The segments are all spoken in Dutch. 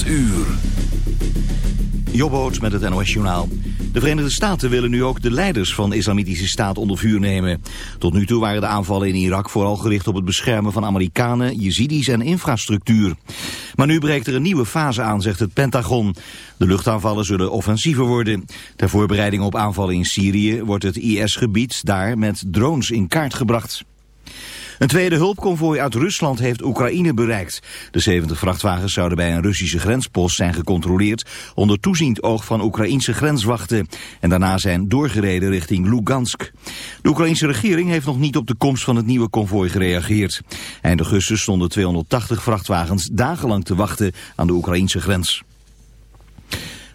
8 uur. Jobboot met het NOS Journaal. De Verenigde Staten willen nu ook de leiders van de Islamitische Staat onder vuur nemen. Tot nu toe waren de aanvallen in Irak vooral gericht op het beschermen van Amerikanen, Jezidis en infrastructuur. Maar nu breekt er een nieuwe fase aan, zegt het Pentagon. De luchtaanvallen zullen offensiever worden. Ter voorbereiding op aanvallen in Syrië wordt het IS-gebied daar met drones in kaart gebracht. Een tweede hulpconvooi uit Rusland heeft Oekraïne bereikt. De 70 vrachtwagens zouden bij een Russische grenspost zijn gecontroleerd... onder toeziend oog van Oekraïnse grenswachten. En daarna zijn doorgereden richting Lugansk. De Oekraïnse regering heeft nog niet op de komst van het nieuwe konvooi gereageerd. Eind augustus stonden 280 vrachtwagens dagenlang te wachten aan de Oekraïnse grens.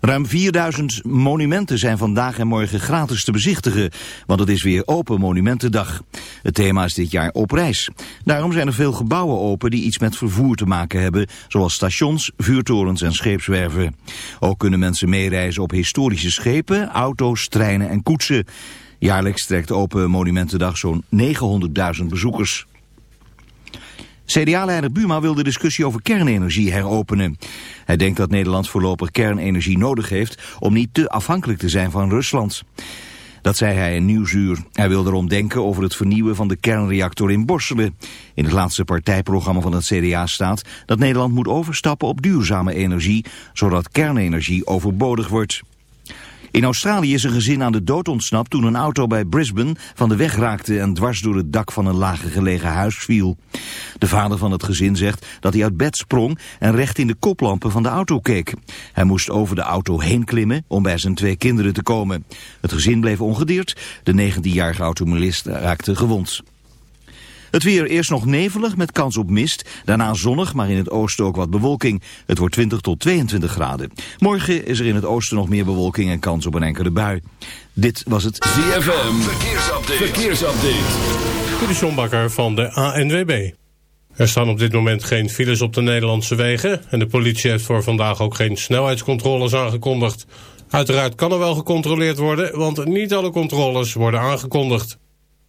Ruim 4000 monumenten zijn vandaag en morgen gratis te bezichtigen, want het is weer Open Monumentendag. Het thema is dit jaar op reis. Daarom zijn er veel gebouwen open die iets met vervoer te maken hebben, zoals stations, vuurtorens en scheepswerven. Ook kunnen mensen meereizen op historische schepen, auto's, treinen en koetsen. Jaarlijks trekt Open Monumentendag zo'n 900.000 bezoekers. CDA-leider Buma wil de discussie over kernenergie heropenen. Hij denkt dat Nederland voorlopig kernenergie nodig heeft om niet te afhankelijk te zijn van Rusland. Dat zei hij in Nieuwsuur. Hij wil erom denken over het vernieuwen van de kernreactor in Borselen. In het laatste partijprogramma van het CDA staat dat Nederland moet overstappen op duurzame energie, zodat kernenergie overbodig wordt. In Australië is een gezin aan de dood ontsnapt toen een auto bij Brisbane van de weg raakte en dwars door het dak van een lager gelegen huis viel. De vader van het gezin zegt dat hij uit bed sprong en recht in de koplampen van de auto keek. Hij moest over de auto heen klimmen om bij zijn twee kinderen te komen. Het gezin bleef ongedeerd, de 19-jarige automobilist raakte gewond. Het weer eerst nog nevelig met kans op mist. Daarna zonnig, maar in het oosten ook wat bewolking. Het wordt 20 tot 22 graden. Morgen is er in het oosten nog meer bewolking en kans op een enkele bui. Dit was het ZFM. Verkeersupdate. Verkeersupdate. De van de ANWB. Er staan op dit moment geen files op de Nederlandse wegen... en de politie heeft voor vandaag ook geen snelheidscontroles aangekondigd. Uiteraard kan er wel gecontroleerd worden, want niet alle controles worden aangekondigd.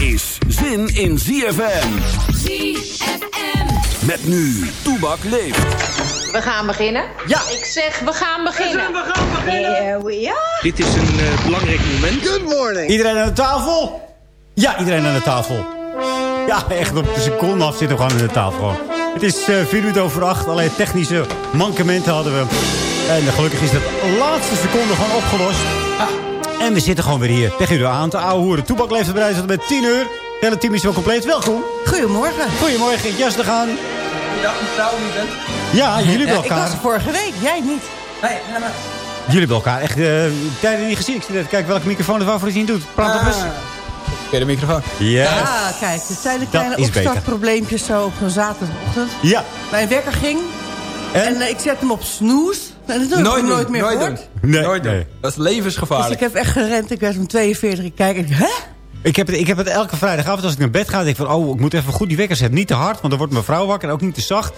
Is zin in ZFM. ZFM. Met nu, Toebak leeft. We gaan beginnen? Ja. Ik zeg, we gaan beginnen. We gaan beginnen. Here we are. Dit is een uh, belangrijk moment. Good morning. Iedereen aan de tafel? Ja, iedereen aan de tafel. Ja, echt op de seconde af zitten we gewoon aan de tafel. Het is uh, vier minuten over acht. Alleen technische mankementen hadden we. En gelukkig is dat laatste seconde gewoon opgelost. Ah. En we zitten gewoon weer hier tegen u aan te ouwe hoeren. Toebak leeft bereid met 10 uur. Het hele team is wel compleet. Welkom. Goedemorgen. Goedemorgen. Jas te gaan. Dag mevrouw, wie bent? Ja, jullie hebben elkaar. Ik was er vorige week, jij niet. Nee, nee, nee. Jullie hebben elkaar echt uh, tijden niet gezien. Ik zit even kijken welke microfoon het waarvoor je niet doet. Praat op eens. Via de microfoon. Yes. Ah, kijk, het zijn de kleine opstartprobleempjes zo op zo'n zaterdagochtend. Ja. Mijn wekker ging en, eh, ik zet hem op snoes. En dat heb ik Nooit nooit meer nooit gehoord. doen. Nee, nooit doen. nee. Dat is Dus levensgevaarlijk. ik heb echt gerend. Ik werd om 42. Ik kijk en ik, hè? Ik heb, het, ik heb het elke vrijdagavond als ik naar bed ga. denk ik van, oh, ik moet even goed die wekker zetten. Niet te hard, want dan wordt mijn vrouw wakker. En ook niet te zacht.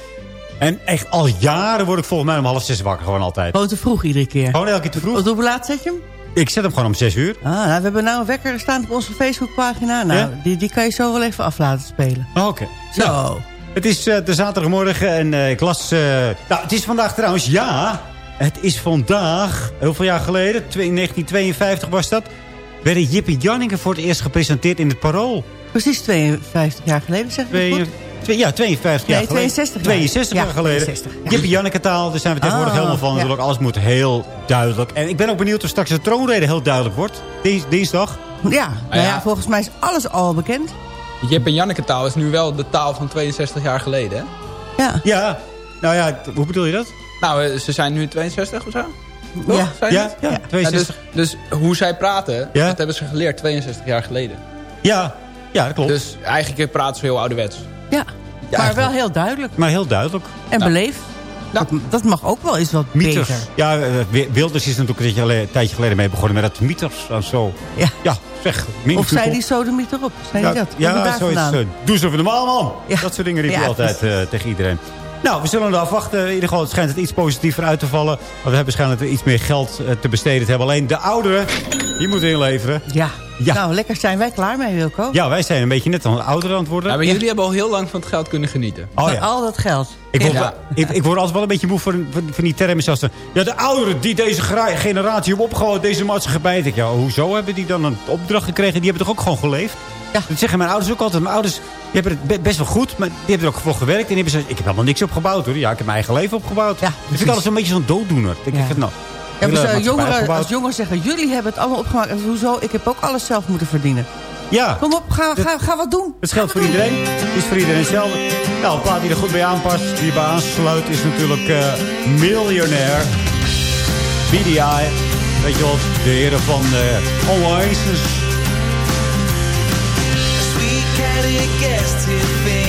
En echt al jaren word ik volgens mij om half zes wakker. Gewoon altijd. Gewoon te vroeg iedere keer. Gewoon elke keer te vroeg. Op hoe laat zet je hem? Ik zet hem gewoon om zes uur. Ah, nou, we hebben nou een wekker staan op onze Facebookpagina. Nou, Ja? die, die kan je zo wel even af laten spelen. Oh, Oké. Zo. Nou, het is eh, de zaterdagmorgen en eh, ik las... eh, nou, het is vandaag trouwens, ja. Het is vandaag, hoeveel jaar geleden? Twee- 1952 was dat. Werden Jip en Janneke voor het eerst gepresenteerd in het Parool. Precies 52 jaar geleden, zeg ik goed? twee, ja, 52 jaar geleden. 62 jaar. 62 jaar Ja, geleden. 62, ja. Jip en Janneke taal, daar zijn we tegenwoordig Ah, helemaal van. ja. Natuurlijk, alles moet heel duidelijk. En ik ben ook benieuwd of straks de troonrede heel duidelijk wordt. Dins- dinsdag. Ja, nou ja, ja. volgens mij is alles al bekend. Jip en Janneke taal is nu wel de taal van 62 jaar geleden, hè? Ja. Ja, nou ja, hoe bedoel je dat? Nou, eh, ze zijn nu 62 of zo? Toch? Ja. Zijn Ja, het? ja, Ja. 62. Ja, dus, dus hoe zij praten, Ja. dat hebben ze geleerd 62 jaar geleden. Ja, ja, dat klopt. Dus eigenlijk praten ze heel ouderwets. Ja, maar wel heel duidelijk. Maar heel duidelijk. En Nou. beleefd. Dat, dat mag ook wel eens wat Mieters. beter. Ja, eh, Wi- Wilders is natuurlijk een tijdje geleden, een tijdje geleden mee begonnen met dat mieters en zo. Ja. Ja, zeg. Of zei die sodemiet erop? Zei Ja, die dat? Ja, zoiets. eh, Doe ze even normaal, man. Ja. Dat soort dingen riep Ja, hij altijd eh, tegen iedereen. Nou, we zullen er afwachten. In ieder geval, het schijnt het iets positiever uit te vallen. Want we hebben waarschijnlijk iets meer geld eh, te besteden te hebben. Alleen de ouderen, die moeten inleveren. Ja. Ja. Nou, lekker zijn wij klaar mee, Wilco. Ja, wij zijn een beetje net aan ouderen aan het worden. Ja, maar jullie hebben al heel lang van het geld kunnen genieten. Oh ja. al dat geld. Ik word, Ja. ik, ik word altijd wel een beetje moe van, van, die termen zoals... de- Ja, de ouderen die deze generatie hebben opgehouden, deze maatschappij. Ik denk, ja, hoezo hebben die dan een opdracht gekregen? Die hebben toch ook gewoon geleefd? Ja. Dat zeggen mijn ouders ook altijd. Mijn ouders hebben het be- best wel goed, maar die hebben er ook voor gewerkt. En hebben ik heb helemaal niks opgebouwd hoor. Ja, ik heb mijn eigen leven opgebouwd. Ja, dat vind ik altijd zo'n beetje zo'n dooddoener. Ja. nou, Ja, jongeren, als jongeren zeggen, jullie hebben het allemaal opgemaakt. En hoezo? Ik heb ook alles zelf moeten verdienen. Ja, Kom op, ga, ga, ga wat doen. het geldt voor iedereen. Het is voor iedereen hetzelfde. Nou, een plaat die er goed bij aanpast, die bij aansluit, is natuurlijk eh Millionaire. BDI. Weet je wel, de heren van eh Oasis. guessed it, babe.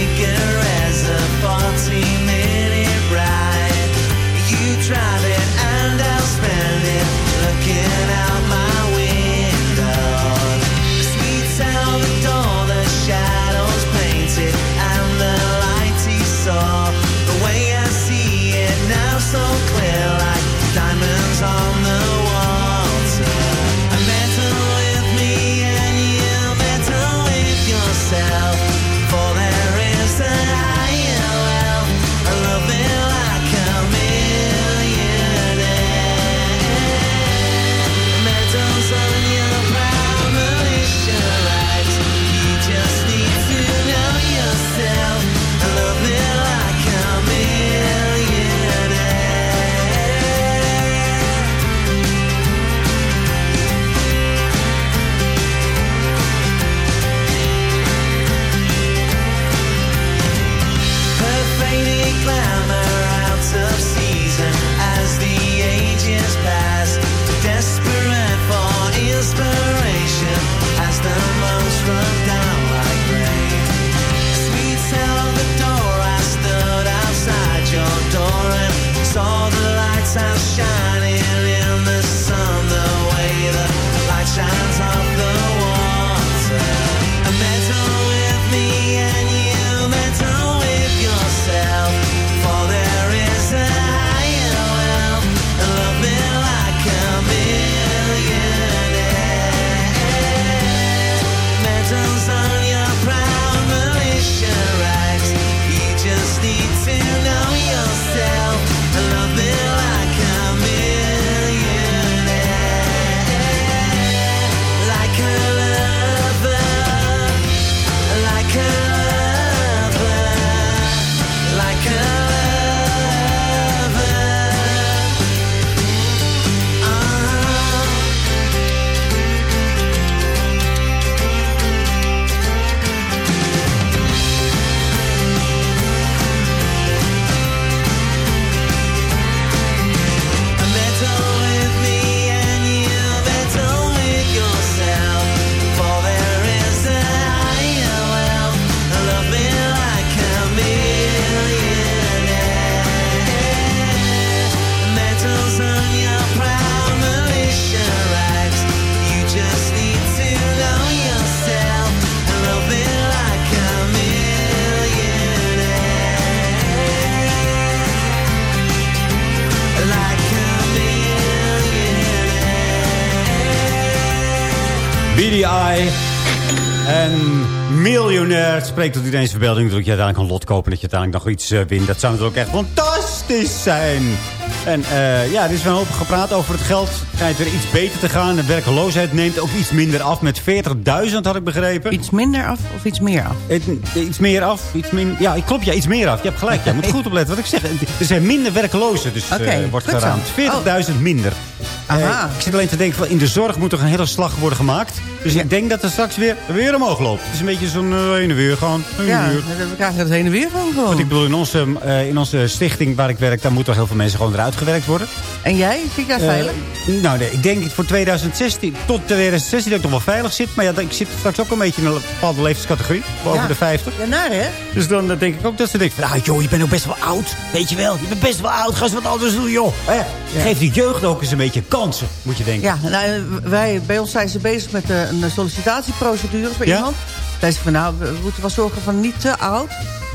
Het spreekt tot iedereen's verbeelding. Dat je uiteindelijk een lot kopen. Dat je uiteindelijk nog iets eh, wint. Dat zou natuurlijk echt fantastisch zijn. En eh, ja, er is wel een hoop gepraat over het geld. Schijnt weer iets beter te gaan. De werkloosheid neemt ook iets minder af. Met 40.000 had ik begrepen. Iets minder af of iets meer af? Iets meer af. Iets min, ja, klopt. Ja, iets meer af. Je hebt gelijk. Je moet goed opletten wat ik zeg. Er zijn minder werklozen. Dus eh, wordt geraamd. 40.000 minder. Aha. Eh, ik zit alleen te denken, in de zorg moet toch een hele slag worden gemaakt. Dus ik denk dat er straks weer, weer omhoog loopt. Het is een beetje zo'n eh, heen en weer. Heen en Ja, weer. we krijgen het heen en weer van Want gewoon. ik bedoel, in onze, eh, in onze stichting waar ik werk... daar moeten toch heel veel mensen gewoon eruit gewerkt worden. En jij? Zit jij Eh, veilig? nou, nee, ik denk voor 2016, tot 2016 dat ik nog wel veilig zit. Maar ja, ik zit straks ook een beetje in een bepaalde leeftijdscategorie. Boven Ja. de 50. Ja, naar hè? Dus dan denk ik ook dat ze denken. Ah, joh, je bent ook best wel oud. Weet je wel, je bent best wel oud. Ga eens wat anders doen, joh. Hè? Geef die jeugd ook eens een beetje kansen, moet je denken. Ja, nou, wij, bij ons zijn ze bezig met een sollicitatieprocedure bij Ja? iemand. Zij ze van, nou, we moeten wel zorgen van niet te oud.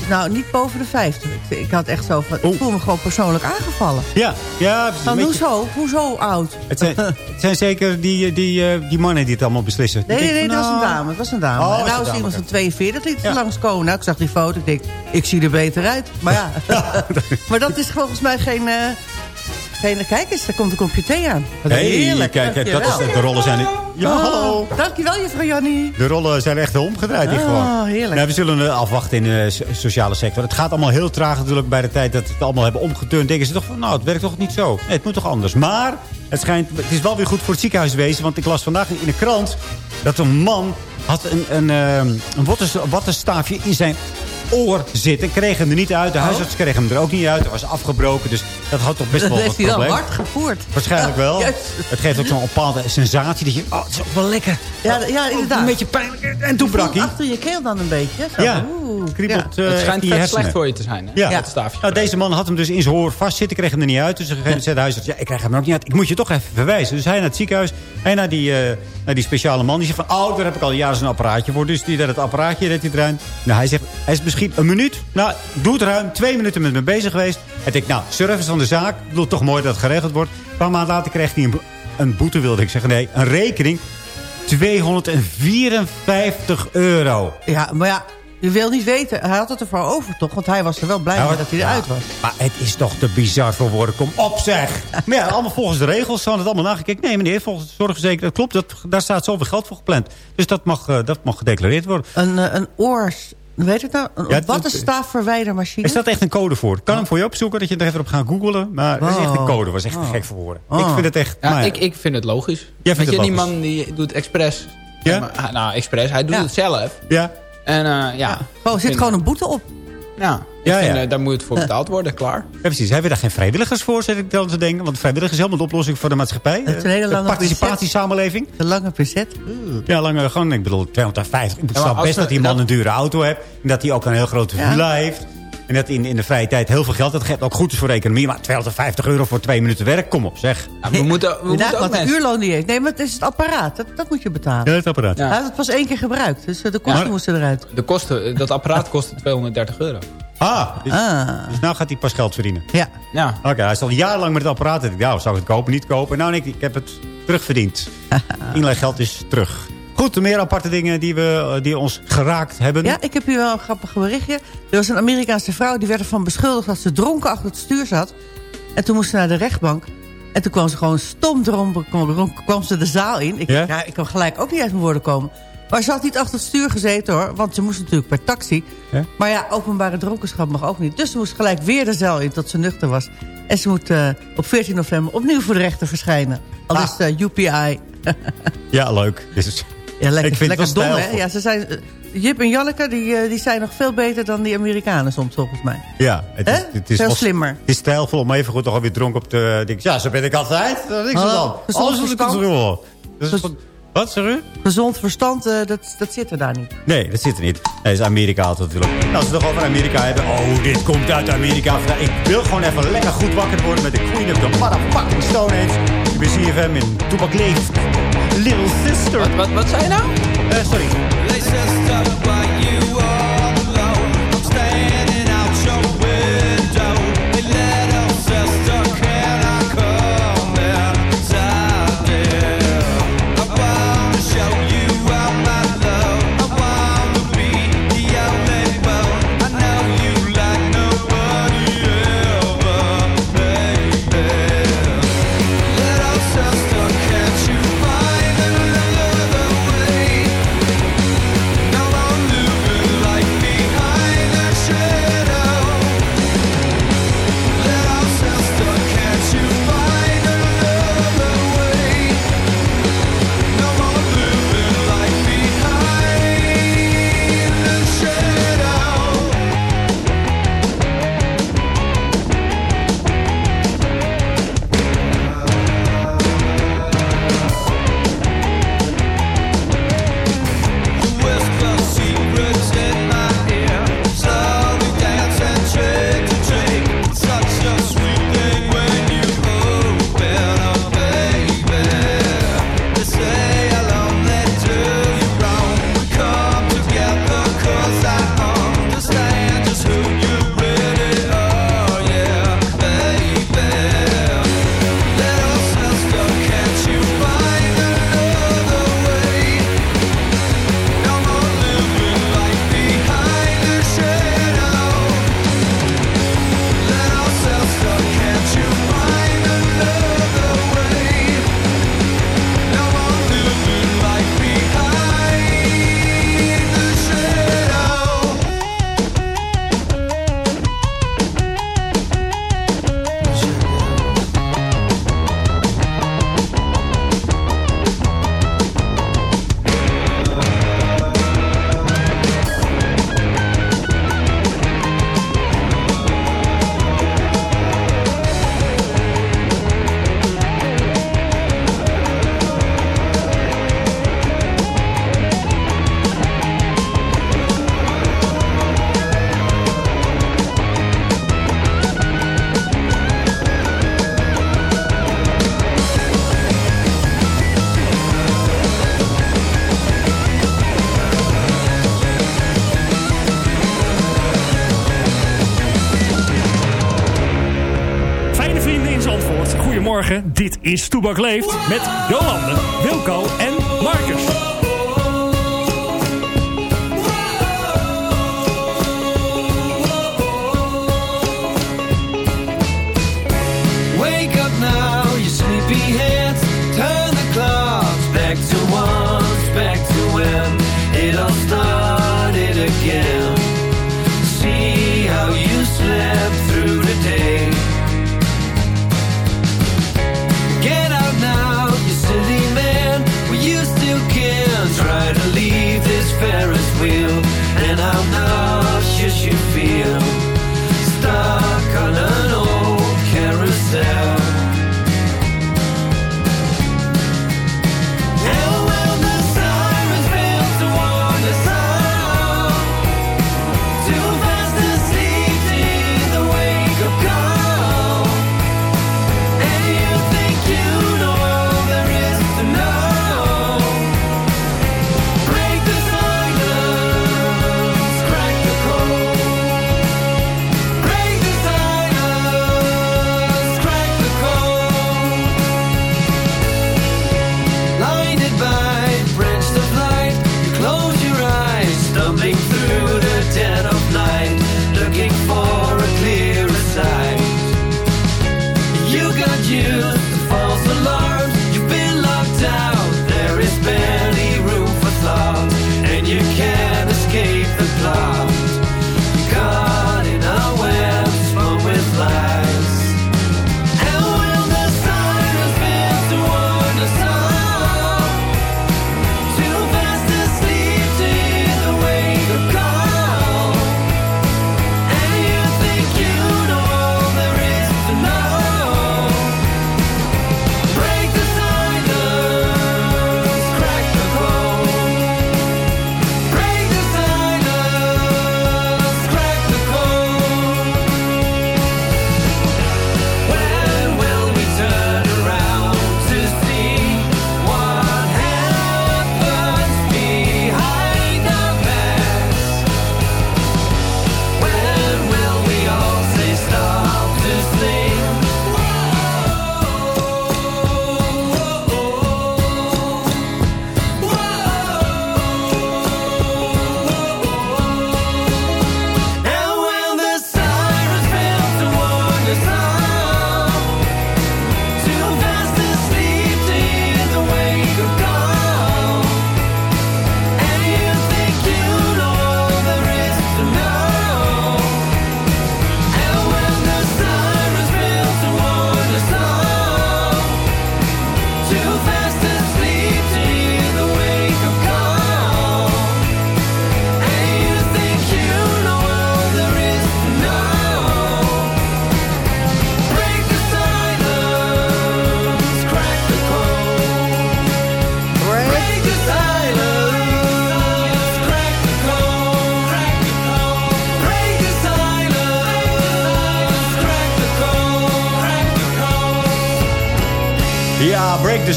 Nou, niet boven de 50. Ik, ik had echt zo van, ik voel me gewoon persoonlijk aangevallen. Ja, ja. beetje- hoezo? Hoezo oud? Het zijn, het zijn zeker die, die, eh, die mannen die het allemaal beslissen. Nee, Die nee, dat was van, een nou, dame. Het was een dame. Oh, en nou is iemand van 42 liet Ja. langskomen. Nou, ik zag die foto. Ik denk, ik zie er beter uit. Maar ja, maar dat is volgens mij geen... eh kijk eens, daar komt een kopje thee aan. Hey, heerlijk. kijk, kijk, dat is, de rollen zijn... Ja, Oh, hallo. Dankjewel, juffrouw Jannie. De rollen zijn echt omgedraaid hier Oh, gewoon. heerlijk. Nou, we zullen eh, afwachten in de so- sociale sector. Het gaat allemaal heel traag natuurlijk bij de tijd dat ze het allemaal hebben omgeturnd. Denken ze toch van, nou, het werkt toch niet zo. Nee, het moet toch anders. Maar het, schijnt, het is wel weer goed voor het ziekenhuiswezen. Want ik las vandaag in de krant dat een man had een, een, eh, een watters- wattenstaafje in zijn oor zitten. Kreeg hem er niet uit. De Oh. huisarts kreeg hem er ook niet uit. Hij was afgebroken. Dus dat had toch best Dat wel heeft wat hij wel probleem. hard gevoerd. Waarschijnlijk wel. Het geeft ook zo'n bepaalde sensatie. Dat je, oh, het is ook wel lekker. Ja, ja, inderdaad. Een beetje pijnlijk. En toen brak hij. Achter je keel dan een beetje. Zo. Ja. Kriebelt Ja. eh, het schijnt vet slecht voor je te zijn, hè? Ja. Dat staafje. Nou, deze man had hem dus in zijn hoor vastzitten, kreeg hem er niet uit. Dus op een gegeven moment zei de huisarts, ja, ik krijg hem er ook niet uit. Ik moet je toch even verwijzen. Dus hij naar het ziekenhuis, hij naar die, eh, naar die speciale man. Die zegt van, oh, daar heb ik al jaren zo'n apparaatje voor. Dus die dat het apparaatje, dat hij eruit. Nou, hij zegt, hij is misschien een minuut. Nou, doe het ruim, twee minuten met me bezig geweest. Hij denkt, nou, service van de zaak. Ik bedoel, toch mooi dat het geregeld wordt. Een paar maanden later kreeg hij een, een boete, wilde ik zeggen. Nee, een rekening. 254 euro. Ja, maar ja, je wil niet weten. Hij had het ervoor over toch? Want hij was er wel blij mee dat hij eruit was. Maar het is toch te bizar voor woorden. Kom op zeg. Maar ja, allemaal volgens de regels. Ze hadden het allemaal nagekeken. Nee meneer, volgens de zorgverzekering. Dat klopt, dat, daar staat zoveel geld voor gepland. Dus dat mag, eh, dat mag gedeclareerd worden. Een, eh, een oors... Weet het nou? Een, Ja, wat een dat- staafverwijdermachine? Er staat echt een code voor. Ik kan hem voor je opzoeken, dat je er even op gaat googlen. Maar er is echt een Wow. code. was echt Oh. gek voor woorden. Oh. Ik vind het echt... Ja, maar ik, ik vind het logisch. vindt Weet het je, die logisch? man die doet expres. Ja? Maar, ah, nou, expres. Hij doet Ja. het zelf. Ja? En eh, ja. Oh, er zit gewoon een boete op. Ja, ik Ja, vind, ja. eh, daar moet het voor betaald worden, klaar. Ja, precies. Hebben we daar geen vrijwilligers voor, zit ik dan te denken? Want vrijwilligers is helemaal de oplossing voor de maatschappij. Het is een hele Eh, lange participatiesamenleving. De lange bezet. Ja, langer gewoon, ik bedoel, 250. Ik snap best we- dat die man dat- een dure auto heeft. En dat hij ook een heel grote Ja. villa heeft. En dat hij in, in de vrije tijd heel veel geld... Dat geeft ook goed is voor de economie. Maar 250 euro voor twee minuten werk, kom op zeg. Ja, we moeten, we moeten ook mensen... uurloon die heeft. Nee, maar het is het apparaat. Dat, dat moet je betalen. Ja, het apparaat. Ja. Hij had het pas één keer gebruikt. Dus eh, de kosten moesten eruit. De kosten, dat apparaat kostte 230 euro. Ah, dus, Ah, dus nou gaat hij pas geld verdienen. ja. Ja. Oké, hij is al jarenlang met het apparaat. Ik Nou, zou ik het kopen, niet kopen? Nou, nee, ik heb het terugverdiend. Inleggeld is terug. Goed, meer aparte dingen die, we, die ons geraakt hebben. Ja, ik heb hier wel een grappig berichtje. Er was een Amerikaanse vrouw die werd ervan beschuldigd... dat ze dronken achter het stuur zat. En toen moest ze naar de rechtbank. En toen kwam ze gewoon stom dronken, kwam, kwam ze de zaal in. Ik, Ja? ja? ik kan gelijk ook niet uit mijn woorden komen. Maar ze had niet achter het stuur gezeten hoor. Want ze moest natuurlijk per taxi. Ja? Maar ja, openbare dronkenschap mag ook niet. Dus ze moest gelijk weer de zaal in tot ze nuchter was. En ze moet eh, op 14 november opnieuw voor de rechter verschijnen. Al Ah. is het eh, UPI. Ja, leuk. Dus, Ja, lekker, Ik vind het lekker wel dom, hè? Ja, ze zijn, eh, Jip en Janneke, die, eh, die zijn nog veel beter dan die Amerikanen soms, volgens mij. ja, het Hè? is, het is Veel wel- slimmer. Het is stijlvol om even goed toch alweer dronken op te... Denk, ja, zo ben ik altijd. Dat is het Hallo, dan. gezond Alles verstand. is Gez- van- Wat, zeg u? Gezond verstand, eh, dat, dat zit er daar niet. Nee, dat zit er niet. Nee, dat is Amerika altijd natuurlijk. Nou, als we het nog over Amerika hebben. Oh, dit komt uit Amerika. vandaag. Ik wil gewoon even lekker goed wakker worden met de Queen of the Motherfucking Stone Age. Ik ben CFM in Toepak Leeft. Little Sister. Wat, wat, wat zei je nou? Eh, sorry. Is Toebak Leeft met Jolande, Wilco en Marcus. Wake up now, you sleepy heads. Turn the clocks back to once, back to when it all started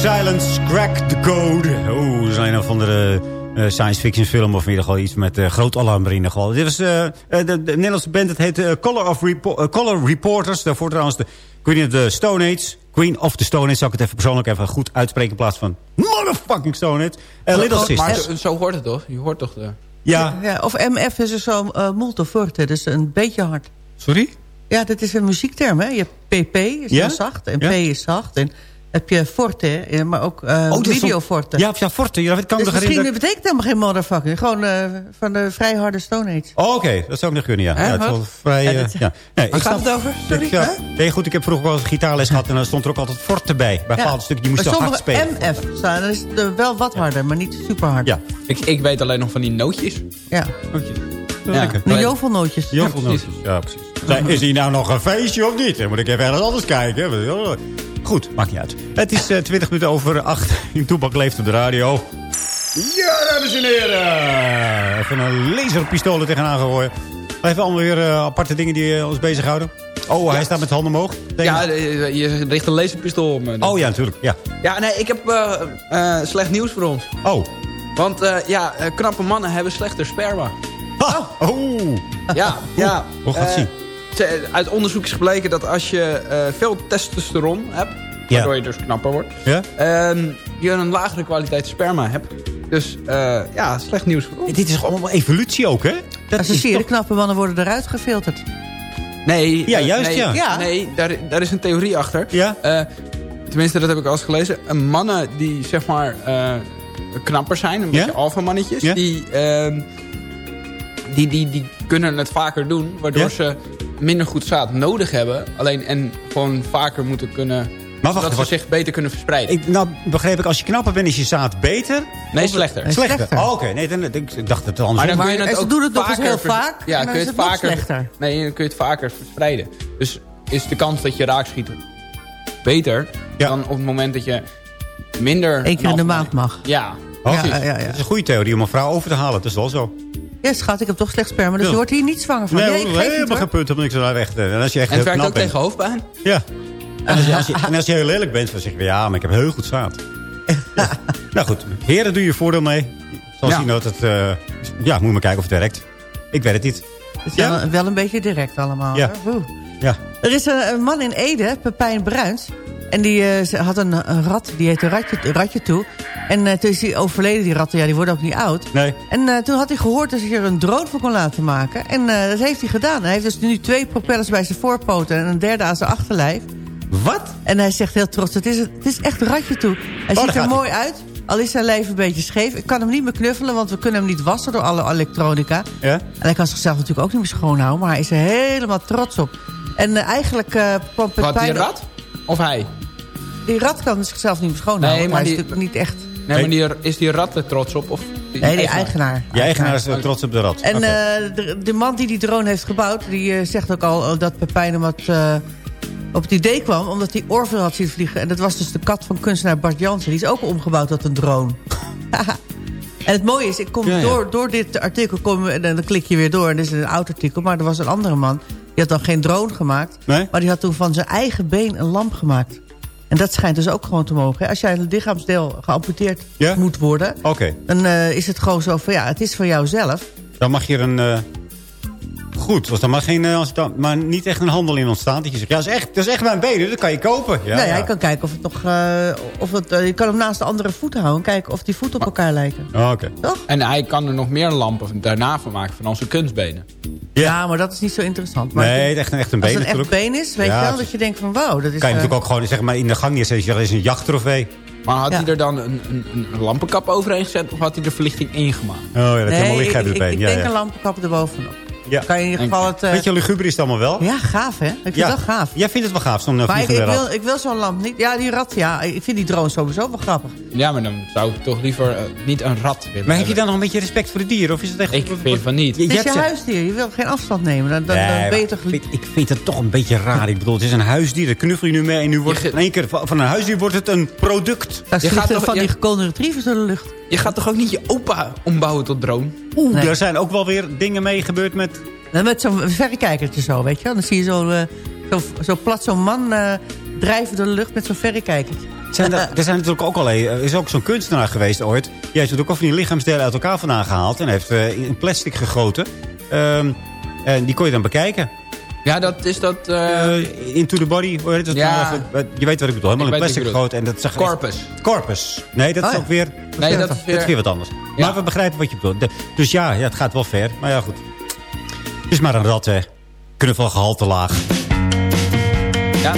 Silence, Crack the Code. Oeh, zijn een of andere eh, science fiction film of in ieder geval iets met eh, groot alarm in ieder geval. Dit was eh, de, de Nederlandse band, het heet Color, of Repo- Color Reporters. Daarvoor trouwens de Queen of the Stone Age. Queen of the Stone Age, zal ik het even persoonlijk even goed uitspreken in plaats van motherfucking Stone Age. Little Maar Sisters. zo- zo hoort het toch? Je hoort toch de... Ja. Ja, of MF is er zo uh, molto forte, dus een beetje hard. Sorry? Ja, dat is een muziekterm, hè. Je hebt PP, is Ja? heel zacht, en Ja? P is zacht. En heb je forte, eh, maar ook uh, dat video forte. Ja, ja, forte. Ja, dat kan dus misschien herinneren. betekent helemaal geen motherfucker. Gewoon uh, van de vrij harde Stone Age. Oh, Oké, dat zou ik nog kunnen, ja. Het vrij, Ja, eh, dit- ja. Nee, Waar ik gaat het over? Sorry, Ik, ja, nee, goed, ik heb vroeger wel eens gitaarles gehad en dan stond er ook altijd forte bij. Bij bepaalde stukken, die moesten hard spelen. MF staan, dan is wel wat harder, maar niet super hard. Ja. Ik, ik weet alleen nog van die nootjes. Ja. Nootjes. Ja. Lekker. De jovelnootjes. Jovelnootjes. Ja, precies. Zijn- Is hier nou nog een feestje of niet? Dan moet ik even ergens anders kijken. Goed, maakt niet uit. Het is eh, 20 minuten over 8. In Toepak leeft op de radio. Ja, dames en heren. Even een laserpistool er tegenaan gegooid. Even allemaal weer eh, aparte dingen die eh, ons bezighouden. Oh, hij staat met handen omhoog. Ja, je richt een laserpistool op me. Oh ja, natuurlijk. Ja. Ja, nee, ik heb eh, eh, slecht nieuws voor ons. Oh. Want eh, ja, knappe mannen hebben slechter sperma. Ha! Oh. Ja, ja. Hoe gaat het zien? Uit onderzoek is gebleken dat als je eh, veel testosteron hebt... waardoor je dus knapper wordt. Ja? Ehm, je een lagere kwaliteit sperma hebt. Dus eh, ja, slecht nieuws voor ons. Dit is allemaal evolutie ook, hè? Dat Als je, de knappe mannen worden eruit gefilterd. Nee. Ja, eh, juist, nee, ja. Nee, daar, daar is een theorie achter. Ja? Eh, tenminste, dat heb ik al eens gelezen. Mannen die, zeg maar, eh, knapper zijn, een Ja? beetje alfamannetjes... Ja? Die, ehm, die, die, die kunnen het vaker doen, waardoor Ja? ze minder goed zaad nodig hebben. Alleen en gewoon vaker moeten kunnen... Maar wacht, zodat ze zich beter kunnen verspreiden. Ik, nou, begreep ik, als je knapper bent, is je zaad beter? nee, Of- slechter. Nee, Slechter? slechter. Oh, oké. Nee, dan, ik, ik dacht het anders. Maar dan kun je het en ze ook doen het nog eens vaker heel vaak, Ja, dan kun je het vaker. slechter. Nee, dan kun je het vaker verspreiden. Dus is de kans dat je raak schiet beter Ja. dan op het moment dat je minder. Eén keer in de maand mag. Ja. Ja, ja, ja. Dat is een goede theorie om een vrouw over te halen. Dat is wel zo. Ja, schat, ik heb toch slecht sperma, dus je wordt hier niet zwanger van. Nee, Nee, ik geef niet, helemaal hoor. geen punt. Heb niks aan echt. En als je echt En het werkt knap ook bent. tegen hoofdpijn. Ja. En als, je, als je- en als je heel lelijk bent, dan zeg je ja, maar ik heb heel goed zaad. nou goed, heren, doe je voordeel mee. Zal Ja. zien dat het... eh, ja, moet maar kijken of het werkt. Ik weet het niet. Het is Ja? wel, wel een beetje direct allemaal. Ja. Ja. Er is een, een man in Ede, Pepijn Bruins. En die eh, had een, een rat, die heette Ratje, ratje toe. En eh, toen is hij overleden, die ratten. Ja, die worden ook niet oud. Nee. En eh, toen had hij gehoord dat hij er een drone voor kon laten maken. En dat heeft hij gedaan. Hij heeft dus nu twee propellers bij zijn voorpoten en een derde aan zijn achterlijf. Wat? En hij zegt heel trots, het is, het is echt ratje toe. Hij daar ziet er mooi uit, al is zijn lijf een beetje scheef. Ik kan hem niet meer knuffelen, want we kunnen hem niet wassen door alle elektronica. Ja? En hij kan zichzelf natuurlijk ook niet meer schoonhouden, maar hij is er helemaal trots op. En eigenlijk Wat, die rat? Of hij? Die rat kan zichzelf niet schoonhouden, Nee, maar hij is die- natuurlijk niet echt... Nee, maar die, is die rat er trots op? Of die Nee, die eigenaar. Je eigenaar is eh, trots op de rat. En eh, de, de man die die drone heeft gebouwd... die eh, zegt ook al eh, dat Pepijn hem wat, eh, op het idee kwam... omdat hij Orville had zien vliegen. En dat was dus de kat van kunstenaar Bart Jansen. Die is ook omgebouwd tot een drone. en het mooie is, ik kom Ja, ja. Door, door dit artikel... Kom, en dan klik je weer door. En dit is een oud artikel. Maar er was een andere man. Die had dan geen drone gemaakt. Nee? Maar die had toen van zijn eigen been een lamp gemaakt. En dat schijnt dus ook gewoon te mogen. hè. Als jij een lichaamsdeel geamputeerd Ja? moet worden... Oké, dan eh, is het gewoon zo van... ja, het is voor jou zelf. dan mag je er een... eh, Goed, als er maar, geen, eh, als dan, maar niet echt een handel in ontstaat. Dat je zegt, ja, dat is echt, dat is echt mijn benen, dat kan je kopen. Ja, nou ja, ja. je kan kijken of het nog... eh, of het, eh, je kan hem naast de andere voeten houden... en kijken of die voeten op elkaar lijken. Oh, Oké. Toch? En hij kan er nog meer lampen daarna van maken van onze kunstbenen. Ja, maar dat is niet zo interessant. Maar Nee, het is echt een, echt een als been het een echt been is, weet Ja, je wel... dat je denkt van wauw, dat is... kan je eh, natuurlijk ook gewoon zeg maar, in de gang neerzetten. Dat is een jachttrofee. Maar had Ja. hij er dan een, een, een lampenkap overheen gezet of had hij de verlichting ingemaakt? Oh ja, dat is helemaal Nee, ik, lichaam ik, erbij. ik ja, denk ja. een lampenkap erbovenop. Ja. Kan je in ieder geval het... eh, Weet je, luguber is het allemaal wel? ja, gaaf hè? Ik vind Ja. het wel gaaf. Jij vindt het wel gaaf, zo'n uh, Maar ik, ik wil, ik wil zo'n lamp niet... Ja, die rat, ja. Ik vind die drone sowieso wel grappig. Ja, maar dan zou ik toch liever eh, niet een rat willen Maar heb je dan nog een beetje respect voor de dieren? Of is het echt... Ik vind van niet. Je, Het is hebt je huisdier. Je wil geen afstand nemen. Dan, dan, dan Nee, ben je toch... ik, vind, ik vind het toch een beetje raar. Ik bedoel, het is een huisdier. Daar knuffel je nu mee. En nu wordt Je het in één keer van een huisdier wordt het een product. Je gaat toch- van je- die golden retrievers door de lucht. Je gaat toch ook niet je opa ombouwen tot drone? Oeh, Nee. daar zijn ook wel weer dingen mee gebeurd met... Met zo'n verrekijkertje zo, weet je wel. Dan zie je zo, eh, zo, zo plat zo'n man eh, drijven door de lucht met zo'n verrekijkertje. Zijn er, er zijn natuurlijk ook al, er is ook zo'n kunstenaar geweest ooit. Die heeft natuurlijk ook van die lichaamsdelen uit elkaar vandaan gehaald. En heeft eh, in plastic gegoten. Ehm, en die kon je dan bekijken. Ja, dat is dat... eh, Eh, into the body, heet het? Ja. Eh, Je weet wat ik bedoel. Helemaal in plastic je gegoten. En dat zag echt- corpus. Corpus. Nee, dat is Oh ook weer... Nee, dat is Dat is weer... weer wat anders. Ja. Maar we begrijpen wat je bedoelt. De- dus ja, ja, het gaat wel ver. Maar ja, goed. Het is maar een rat, hè. Knuffelgehalte laag. Ja.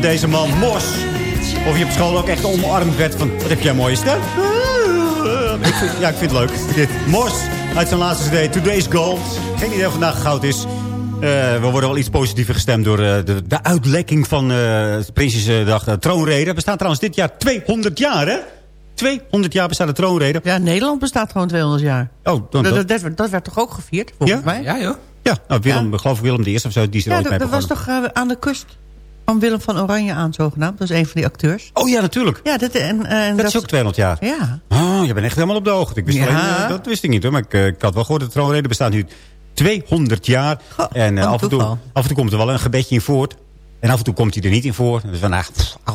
Deze man, Mos. Of je op school ook echt omarmd werd van... Wat heb jij een mooie stem? Ik vind, ja, ik vind het leuk. Mos uit zijn laatste CD, Today's Gold. Geen idee of vandaag goud is. Eh, we worden wel iets positiever gestemd door eh, de, de uitlekking van uh, Prinsjesdag uh, troonrede. We staan trouwens dit jaar 200 jaar, hè? 200 jaar bestaat de troonrede. Ja, Nederland bestaat gewoon 200 jaar. Oh, dan, dat, dat, dat, dat werd toch ook gevierd, volgens Ja? mij? Ja, joh. Ja, nou, Willem, ik geloof Willem de Eerste of zo, die is er Ja, dat, mee dat was toch aan de kust van Willem van Oranje aan, zogenaamd. Dat is een van die acteurs. Oh ja, natuurlijk. Ja, dat, en, eh, en Dat is ook 200 jaar. Ja. Oh, je bent echt helemaal op de hoogte. Ik wist Ja. alleen, eh, dat wist ik niet hoor. Maar ik, eh, ik had wel gehoord, de troonrede bestaat nu 200 jaar. en een af, en toe, af en toe komt er wel een gebedje in voor. En af en toe komt hij er niet in voor. Dus van, ah,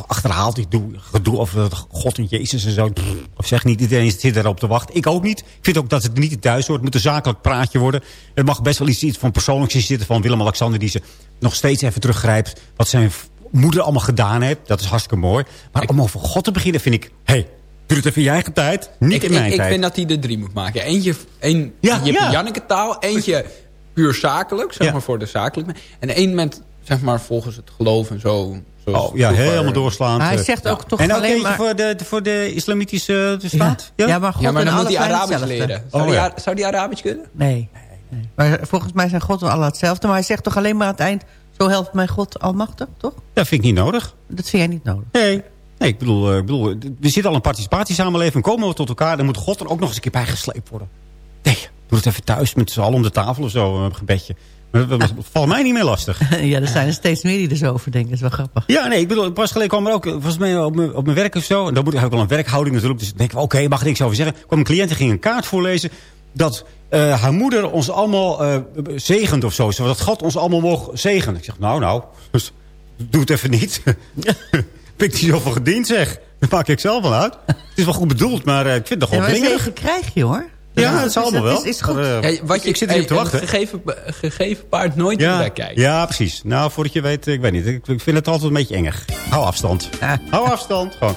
achterhaalt ik doe, gedoe dat God en Jezus en zo. Of zeg niet, iedereen zit erop te wachten. Ik ook niet. Ik vind ook dat het niet thuis hoort. Het moet een zakelijk praatje worden. Het mag best wel iets, iets van persoonlijks zitten. Van Willem-Alexander die ze nog steeds even teruggrijpt. Wat zijn moeder allemaal gedaan heeft. Dat is hartstikke mooi. Maar om over God te beginnen vind ik... hey, doe het even in je eigen tijd. Niet ik, in mijn ik, ik tijd. vind dat hij er drie moet maken. Eentje, een, Ja, je hebt ja. een Janneke taal. Eentje puur zakelijk, zeg Ja. maar voor de zakelijk. En één met, zeg maar, volgens het geloof en zo. Oh, ja, vroeger. helemaal doorslaan. Hij zegt ook toch en ook alleen eentje maar... voor de, voor de islamitische eh, staat? Ja. Ja, maar God Ja, maar dan moet hij Arabisch leren. Zou, Oh, die. Ara- zou die Arabisch kunnen? Nee. Nee. Maar volgens mij zijn God en Allah hetzelfde. Maar hij zegt toch alleen maar aan het eind... Zo helpt mij God almachtig, toch? Dat vind ik niet nodig. Dat vind jij niet nodig. Nee. Nee, ik bedoel, eh, ik bedoel, er zit al een participatiesamenleving. Komen we tot elkaar, dan moet God er ook nog eens een keer bij gesleept worden. Nee, doe het even thuis met z'n allen om de tafel of zo, een gebedje. Maar dat, valt mij niet meer lastig. ja, er zijn er steeds meer die er zo over denken. Dat is wel grappig. Ja, nee, ik bedoel, pas geleden kwam er ook, volgens mij op mijn, op mijn werk of zo. En dan moet ik ook wel een werkhouding natuurlijk. Dus ik denk, oké, mag er niks over zeggen. kwam een cliënt en ging een kaart voorlezen. Dat eh, haar moeder ons allemaal eh, zegent of zo. Dat God ons allemaal mogen zegenen. Ik zeg, nou, nou, dus, doe het even niet. Pikt hij zoveel gediend, zeg. Dat maak ik zelf wel uit. Het is wel goed bedoeld, maar eh, ik vind het Ja, toch maar zegen krijg je, hoor. Ja, dat is allemaal wel. Is, is goed. Maar, Ja, wat je, ik zit er niet op te wachten. Gegeven, gegeven paard nooit in de Ja, bek kijken. ja, precies. Nou, voordat je weet, ik weet niet. Ik ik vind het altijd een beetje engig. Hou afstand. Hou afstand. Gewoon.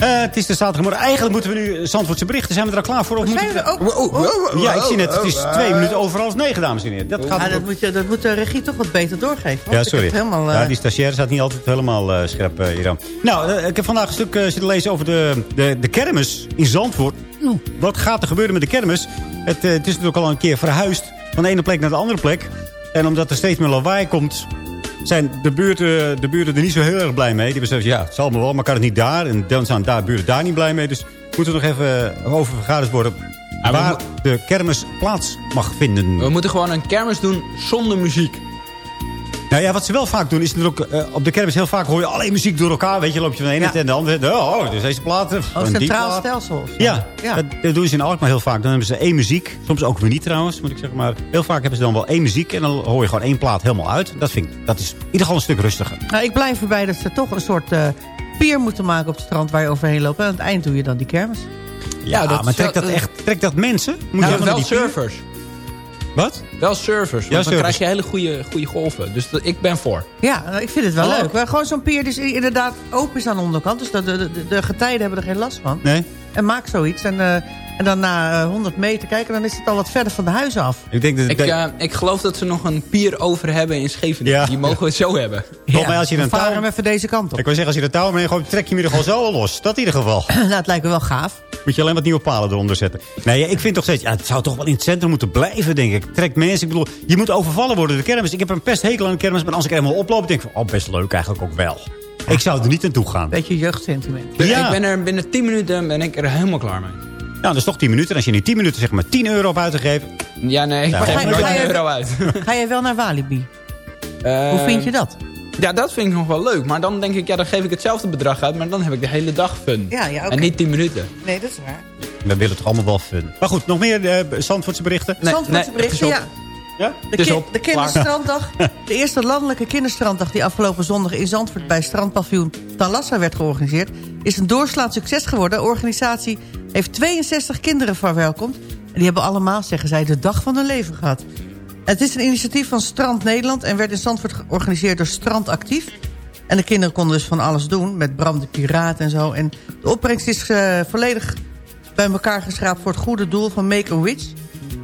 Eh, het is de zaterdagmorgen. Eigenlijk moeten we nu Zandvoortse berichten. Zijn we er al klaar voor? Of moeten Zijn we we- ook? Oh, Ja, ik zie net. Het is twee minuten over half negen, dames en heren. Dat gaat ook- dat, moet je, dat moet de regie toch wat beter doorgeven. Ja, sorry. helemaal, eh, Ja, die stagiair staat niet altijd helemaal eh, scherp eh, hier aan. Nou, eh, ik heb vandaag een stuk eh, zitten lezen over de, de, de kermis in Zandvoort. Oeh, Wat gaat er gebeuren met de kermis? Het, eh, het is natuurlijk al een keer verhuisd van de ene plek naar de andere plek. En omdat er steeds meer lawaai komt... zijn de buurten, de buurten er niet zo heel erg blij mee. Die beseffen, ja, het zal me wel, maar kan het niet daar. En dan zijn daar buurten daar niet blij mee. Dus moeten we nog even over vergaderd worden... we waar de kermis plaats mag vinden. We moeten gewoon een kermis doen zonder muziek. Nou ja, wat ze wel vaak doen is natuurlijk... eh, op de kermis heel vaak hoor je alleen muziek door elkaar. Weet je, loop je van de ene Ja. tent en de andere. Oh, dus deze platen. Oh, centraal plaat. stelsel. Ja, Ja. Dat, dat doen ze in Alkmaar heel vaak. Dan hebben ze één muziek. Soms ook weer niet trouwens, moet ik zeggen. Maar heel vaak hebben ze dan wel één muziek. En dan hoor je gewoon één plaat helemaal uit. Dat vind ik, dat is in ieder geval een stuk rustiger. Nou, ik blijf erbij dat ze toch een soort eh, pier moeten maken op het strand waar je overheen loopt. En aan het eind doe je dan die kermis. Ja, dat maar trekt dat echt trekt dat mensen? Moet Nou, je wel die pier- surfers. Wat? Wel surfers. Want Ja, dan krijg je hele goede, goede golven. Dus dat- ik ben voor. Ja, nou, ik vind het wel Oh. leuk. Maar gewoon zo'n pier die inderdaad open is aan de onderkant. Dus de, de, de, de getijden hebben er geen last van. Nee? En maak zoiets. En, eh, en dan na eh, 100 meter kijken, dan is het al wat verder van de huizen af. Ik denk dat... Ik, eh, ik geloof dat ze nog een pier over hebben in Scheveningen. Ja. Die mogen we zo hebben. Volgens mij als je we een varen touw... hem even deze kant op. Ik wil zeggen, als je de touw mee gooit, trek je hem er gewoon zo los. Dat in ieder geval. nou, het lijkt me wel gaaf. Moet je alleen wat nieuwe palen eronder zetten. Nee, ik vind toch steeds... Ja, het zou toch wel in het centrum moeten blijven, denk ik. Trek mensen. Ik bedoel, je moet overvallen worden. De kermis. Ik heb een pest hekel aan de kermis. Maar als ik er helemaal oploop, denk ik van... Oh, best leuk eigenlijk ook wel. Ik zou er niet naartoe gaan. Beetje jeugdsentiment. Ja. Ik ben er binnen 10 minuten ben ik er helemaal klaar mee. Nou, dat is toch 10 minuten. En als je in 10 minuten zeg maar 10 euro op uit te geven... Ja, nee, ik Ja. geef ga- nooit je- een euro uit. Ga jij wel naar Walibi? Eh, Hoe vind je dat? Ja, dat vind ik nog wel leuk. Maar dan denk ik, ja, dan geef ik hetzelfde bedrag uit. Maar dan heb ik de hele dag fun. Ja, ja, oké. En niet 10 minuten. Nee, dat is waar. We willen toch allemaal wel fun. Maar goed, nog meer eh Zandvoortse berichten? Nee, Zandvoortse nee, berichten, ja. Ja? De, is ki- op. de kinderstranddag. De eerste landelijke kinderstranddag die afgelopen zondag in Zandvoort bij strandpaviljoen Talassa werd georganiseerd, is een doorslaand succes geworden. De organisatie heeft 62 kinderen verwelkomd. En die hebben allemaal, zeggen zij, de dag van hun leven gehad. Het is een initiatief van Strand Nederland en werd in Zandvoort georganiseerd door Strand Actief. En de kinderen konden dus van alles doen, met Bram de Piraat en zo. En de opbrengst is eh, volledig bij elkaar geschraapt voor het goede doel van Make-A-Wish.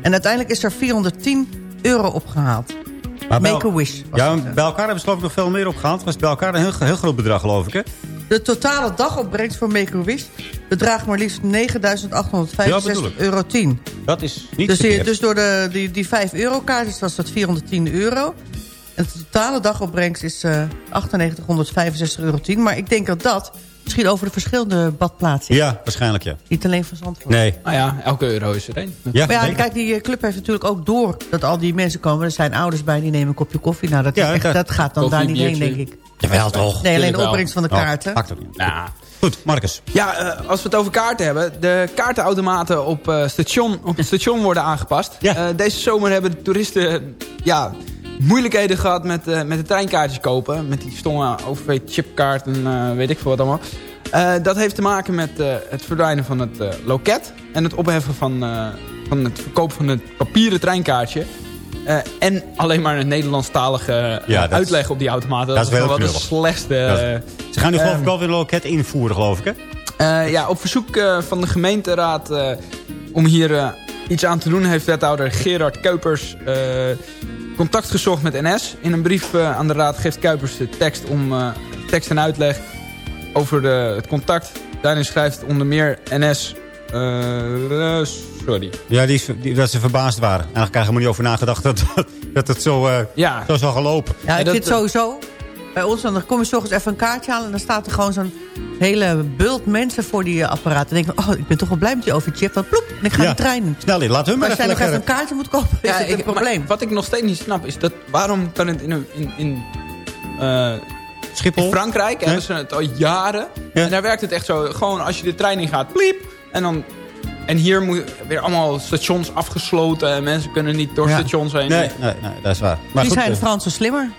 En uiteindelijk is er 410 euro opgehaald. Maar bij- Make-A-Wish. was Ja, het, eh. bij elkaar hebben ze geloof ik nog veel meer opgehaald. was bij elkaar een heel, heel groot bedrag geloof ik hè? De totale dagopbrengst voor Make-A-Wish bedraagt maar liefst 9.865 euro 10. Dat is niet Dus, die- dus door de, die, die 5 euro kaartjes was dat 410 euro. En de totale dagopbrengst is eh 9865 euro 10. Maar ik denk dat dat misschien over de verschillende badplaatsen is. Ja, waarschijnlijk ja. Niet alleen van Zandvoort. Nee. Nou ja, elke euro is er één. Ja, maar ja, kijk, die eh, club heeft natuurlijk ook door dat al die mensen komen. Er zijn ouders bij, die nemen een kopje koffie. Nou, dat, Ja, echt, dat- gaat dan koffie, daar niet heen, denk ik. Jawel toch? Nee, alleen de opbrengst van de Oh, kaarten. maakt ook niet. Ja. Goed, Marcus. Ja, eh, als we het over kaarten hebben. De kaartenautomaten op, eh, station, op het station worden aangepast. Ja. Eh, deze zomer hebben de toeristen ja, moeilijkheden gehad met, eh, met de treinkaartjes kopen. Met die stomme OV-chipkaart en eh, weet ik veel wat allemaal. Eh, dat heeft te maken met eh, het verdwijnen van het loket. En het opheffen van, eh, van het verkoop van het papieren treinkaartje. Eh, en alleen maar een Nederlandstalige eh, Ja, uitleg op die automaten. dat is wel de slechtste... Eh, Ze gaan nu geloof ik Ehm, wel weer een loket invoeren geloof ik hè? ja, op verzoek van de gemeenteraad om hier iets aan te doen... heeft wethouder Gerard Kuipers contact gezocht met NS. In een brief aan de raad geeft Kuipers de tekst, om, tekst en uitleg over de, het contact. Daarin schrijft onder meer NS... sorry. Ja, die, is- die, dat ze verbaasd waren. Eigenlijk hebben we helemaal niet over nagedacht dat, dat, dat het zo, eh, Ja. zo zou gaan lopen. Ja, En ik dat- vind sowieso... Bij ons, dan kom je 's ochtends even een kaartje halen... en dan staat er gewoon zo'n hele bult mensen voor die eh, apparaat. En denk ik, oh, ik ben toch wel blij met die OV-chip. Dan ploep, en ik ga Ja. de trein in. Snel in, laat hun maar Als jij even nog even een kaartje moet kopen, is Ja, het een probleem. maar wat ik nog steeds niet snap is dat waarom kan het in, in, in eh, Schiphol? In Frankrijk hebben ze het al jaren. Ja. En daar werkt het echt zo. Gewoon als je de trein in gaat, pliep. En dan... En hier moet weer allemaal stations afgesloten. En mensen kunnen niet door Ja. stations heen. Nee, nee, nee, dat is waar. Maar die goed, zijn de eh, Fransen slimmer.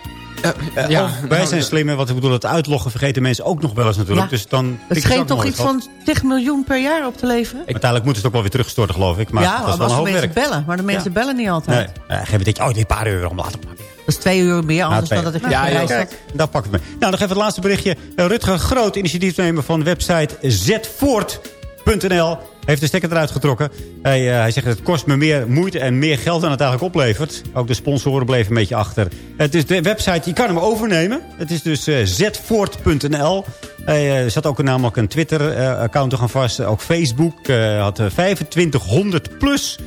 Eh, eh, ja, of wij nou, zijn slimmer, want ik bedoel, het uitloggen vergeten mensen ook nog wel eens natuurlijk. Ja. Dus dan Het scheen toch iets van 10 miljoen per jaar op te leveren? Uiteindelijk moeten ze het ook wel weer terugstorten, geloof ik. Maar ja, dat is wel een de hoop mensen werk. bellen. Maar de mensen bellen niet altijd. Nee, uh, geef het oh, die paar euro, laat het maar weer. Dat is twee uur meer, anders twee dan dat ik Ja, ja. Kijk, daar pak ik mee. Nou, nog even het laatste berichtje. Uh, Rutger Groot, initiatiefnemer van de website zetvoort.nl... heeft de stekker eruit getrokken. Hij, uh, hij zegt het kost me meer moeite en meer geld dan het eigenlijk oplevert. Ook de sponsoren bleven een beetje achter. Het is de website, je kan hem overnemen. Het is dus uh, zetvoort.nl. Hij uh, zat ook namelijk een Twitter-account te gaan vast. Ook Facebook had 2500 plus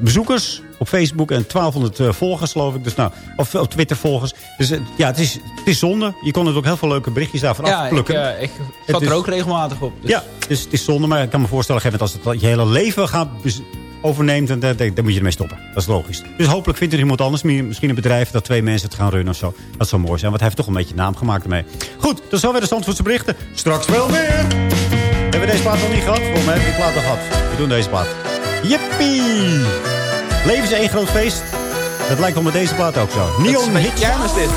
bezoekers op Facebook en 1200 uh, volgers, geloof ik. Dus nou, of, of Twitter-volgers. Dus uh, ja, het is, het is zonde. Je kon er ook heel veel leuke berichtjes daarvan ja, afplukken. Ik, uh, ik zat er ook regelmatig op. Dus. Ja, dus het is zonde. Maar ik kan me voorstellen, dat als het je hele leven gaat overneemt, dan, dan, dan, moet je ermee stoppen. Dat is logisch. Dus hopelijk vindt er iemand anders, misschien een bedrijf, dat twee mensen het gaan runnen of zo. Dat zou mooi zijn, want hij heeft toch een beetje naam gemaakt ermee. Goed, dat is alweer de Zandvoortse berichten. Straks wel meer. Hebben we deze plaat nog niet gehad? Volgens mij hebben we die plaat nog gehad. We doen deze plaat. Jippie! Leven is één groot feest. Dat lijkt wel met deze plaat ook zo. Neon hit. Ja, is dit.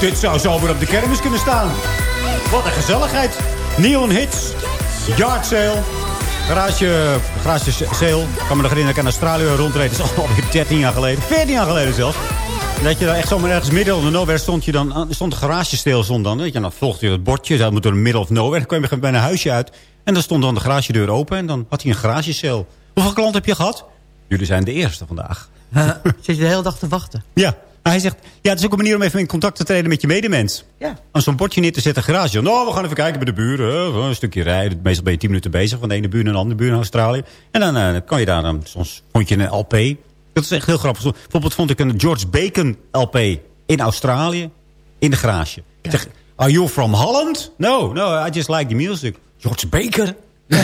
Dit zou zomaar op de kermis kunnen staan. Wat een gezelligheid. Neon hits. Yard sale. Garage, garage sale. Ik kan me nog herinneren dat ik in Australië rondreed. Dat is alweer 13 jaar geleden. 14 jaar geleden zelfs. Dat je daar echt zomaar ergens midden of nowhere stond je dan, stond een garage stil stond dan. Weet je, dan volgde je het bordje, dat moet door de middle of nowhere. Dan kwam je bij een huisje uit. En dan stond dan de garagedeur open en dan had hij een garagecel. Hoeveel klanten heb je gehad? Jullie zijn de eerste vandaag. Zit je de hele dag te wachten? Ja. Hij zegt, ja, het is ook een manier om even in contact te treden met je medemens. Ja. Om zo'n bordje neer te zetten, garage. Nou, we gaan even kijken bij de buren. Een stukje rijden. Meestal ben je tien minuten bezig van de ene buur naar de andere buur in Australië. En dan eh, kan je daar, dan, soms vond je een LP. Dat is echt heel grappig. Bijvoorbeeld vond ik een George Bacon LP in Australië. In de garage. Ik zeg, are you from Holland? No, no, I just like the music. George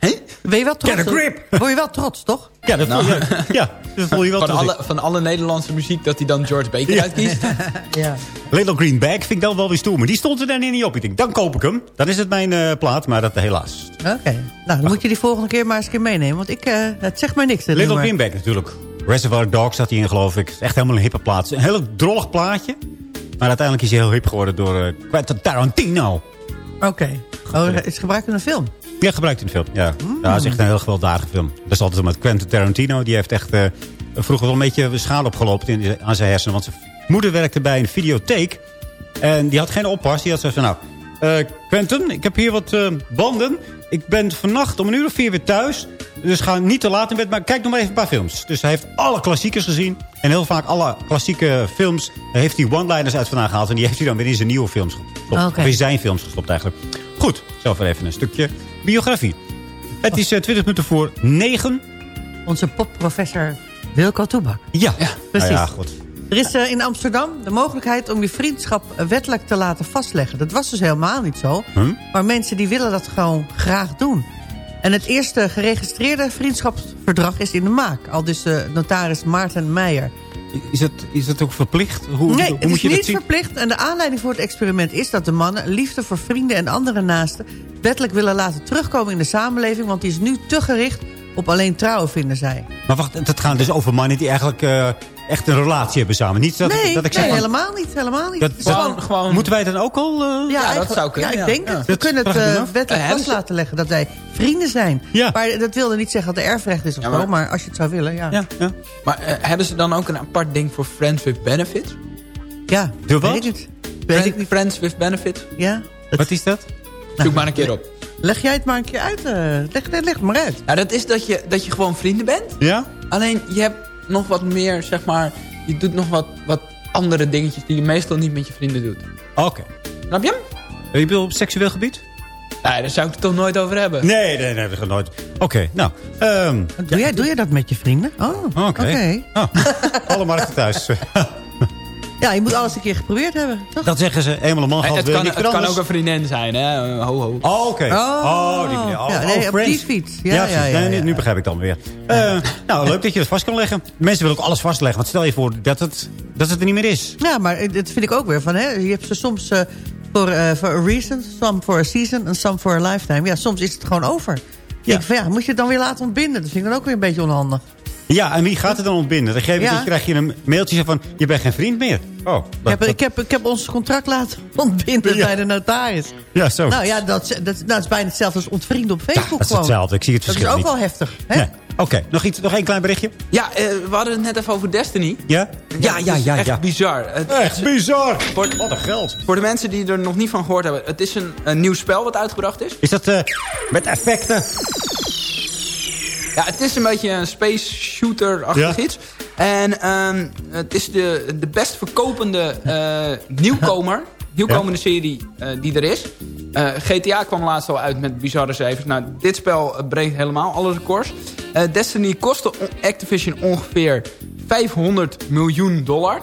Bacon? Ben je wel trots? Get a grip. Word je wel trots, toch? Ja, dat voel je, ja, dat voel je wel van, trots. alle, van alle Nederlandse muziek dat hij dan George Baker Ja. uitkiest. ja. Little Green Bag vind ik dan wel weer stoer. Maar die stond er dan niet op. Ik denk, dan koop ik hem. Dan is het mijn eh, plaat, maar dat helaas. Oké. Nou, dan moet je die volgende keer maar eens een keer meenemen. Want ik, eh het zegt mij niks. Little nummer. Green Bag natuurlijk. Reservoir Dogs zat hij in, geloof ik. Het is echt helemaal een hippe plaat. Een heel drollig plaatje. Maar uiteindelijk is hij heel hip geworden door eh, Quentin Tarantino. Oké. Oh, is gebruikt in een film? Ja, gebruikt in de film. Ja. ja, dat is echt een heel gewelddadige film. Dat is altijd zo met Quentin Tarantino. Die heeft echt eh, vroeger wel een beetje schade opgelopen in, aan zijn hersenen. Want zijn moeder werkte bij een videotheek. En die had geen oppas. Die had zo van, nou, eh, Quentin, ik heb hier wat eh, banden. Ik ben vannacht om een uur of vier weer thuis. Dus ga niet te laat in bed, maar kijk nog maar even een paar films. Dus hij heeft alle klassiekers gezien. En heel vaak alle klassieke films heeft hij one-liners uit vandaan gehaald. En die heeft hij dan weer in zijn nieuwe films gestopt. Oké. Of in zijn films gestopt eigenlijk. Goed, zelf weer even een stukje biografie. Het is eh, 20 minuten voor 9. Onze popprofessor Wilco Toebak. Ja, Precies. Nou ja, goed. Er is eh, in Amsterdam de mogelijkheid om je vriendschap eh, wettelijk te laten vastleggen. Dat was dus helemaal niet zo. Hm? Maar mensen die willen dat gewoon graag doen. En het eerste geregistreerde vriendschapsverdrag is in de maak. Al dus eh, notaris Maarten Meijer. Is dat, is dat ook verplicht? Hoe, nee, hoe het moet is je dat niet verplicht. En de aanleiding voor het experiment is dat de mannen... liefde voor vrienden en andere naasten... wettelijk willen laten terugkomen in de samenleving... want die is nu te gericht op alleen trouwen, vinden zij. Maar wacht, het gaat dus over mannen die eigenlijk eh, echt een relatie hebben samen. Niet dat, nee, dat ik zeg nee helemaal niet. Helemaal niet. Dat, Het gewoon- Moeten wij dan ook al... eh, Ja, dat zou kunnen, Ja, ik denk Ja. het. We Dat kunnen het af. wettelijk vast ze- laten leggen dat wij vrienden zijn. Ja. Maar dat wilde niet zeggen dat er erfrecht is of Ja, zo. maar- Maar als je het zou willen, ja. ja, ja. Maar eh, hebben ze dan ook een apart ding voor Friends with Benefits? Ja, Doe wat? weet. Weet ik niet. Friends with Benefits? Ja. Wat is dat? Zoek maar een keer op. Leg jij het maar een keer uit. leg, leg het maar uit. Ja, dat is dat je, dat je gewoon vrienden bent. Ja? Alleen je hebt nog wat meer, zeg maar... Je doet nog wat, wat andere dingetjes die je meestal niet met je vrienden doet. Oké. Snap je hem? Je bedoelt op seksueel gebied? Nee, daar zou ik het toch nooit over hebben. Nee, nee, nee, dat gaat nooit. Oké, nou. ehm, Doe, jij, doe jij dat met je vrienden? Oh, Oké. oké. oh, alle markten thuis. Ja, je moet alles een keer geprobeerd hebben. Toch? dat zeggen ze. Eenmaal een man gehad, het kan, niet het kan ook een vriendin zijn, hè? Uh, Ho, ho. Oh, oké. Oh, die manier. Oh, ja, oh, op die fiets. Ja, ja, ja, Nee, ja. nu begrijp ik dan weer. Eh, nou, leuk dat je het vast kan leggen. Mensen willen ook alles vastleggen. Want stel je voor dat het, dat het er niet meer is. Ja, maar dat vind ik ook weer van, hè. Je hebt ze soms eh, voor for a reason, some for a season en some for a lifetime. Ja, soms is het gewoon over. Ja. Ik van, ja, moet je het dan weer laten ontbinden? Dat vind ik dan ook weer een beetje onhandig. Ja, en wie gaat het dan ontbinden? Dan, geef je, Ja. dan krijg je een mailtje van, je bent geen vriend meer. Oh, Ik heb, ik, heb, ik heb ons contract laten ontbinden Ja. bij de notaris. Ja, zo. Nou ja, dat, is- dat, is- dat is bijna hetzelfde als ontvrienden op Facebook dat is gewoon. hetzelfde. Ik zie het Dat is verschil ook niet. wel heftig. Hè? Nee. Oké, nog, iets, nog één klein berichtje? Ja, eh, we hadden het net even over Destiny. Ja? Ja, ja, is ja. echt ja. bizar. Het, Echt bizar. voor, Wat een geld. voor de mensen die er nog niet van gehoord hebben. Het is een, een nieuw spel wat uitgebracht is. Is dat eh, met effecten? Ja, het is een beetje een space shooter-achtig Ja. iets. En ehm, het is de, de best verkopende eh, nieuwkomer. Nieuwkomende serie eh, die er is. Eh, GTA kwam laatst al uit met bizarre cijfers. Nou, dit spel breekt helemaal alle records. Eh, Destiny kostte on- Activision ongeveer 500 miljoen dollar.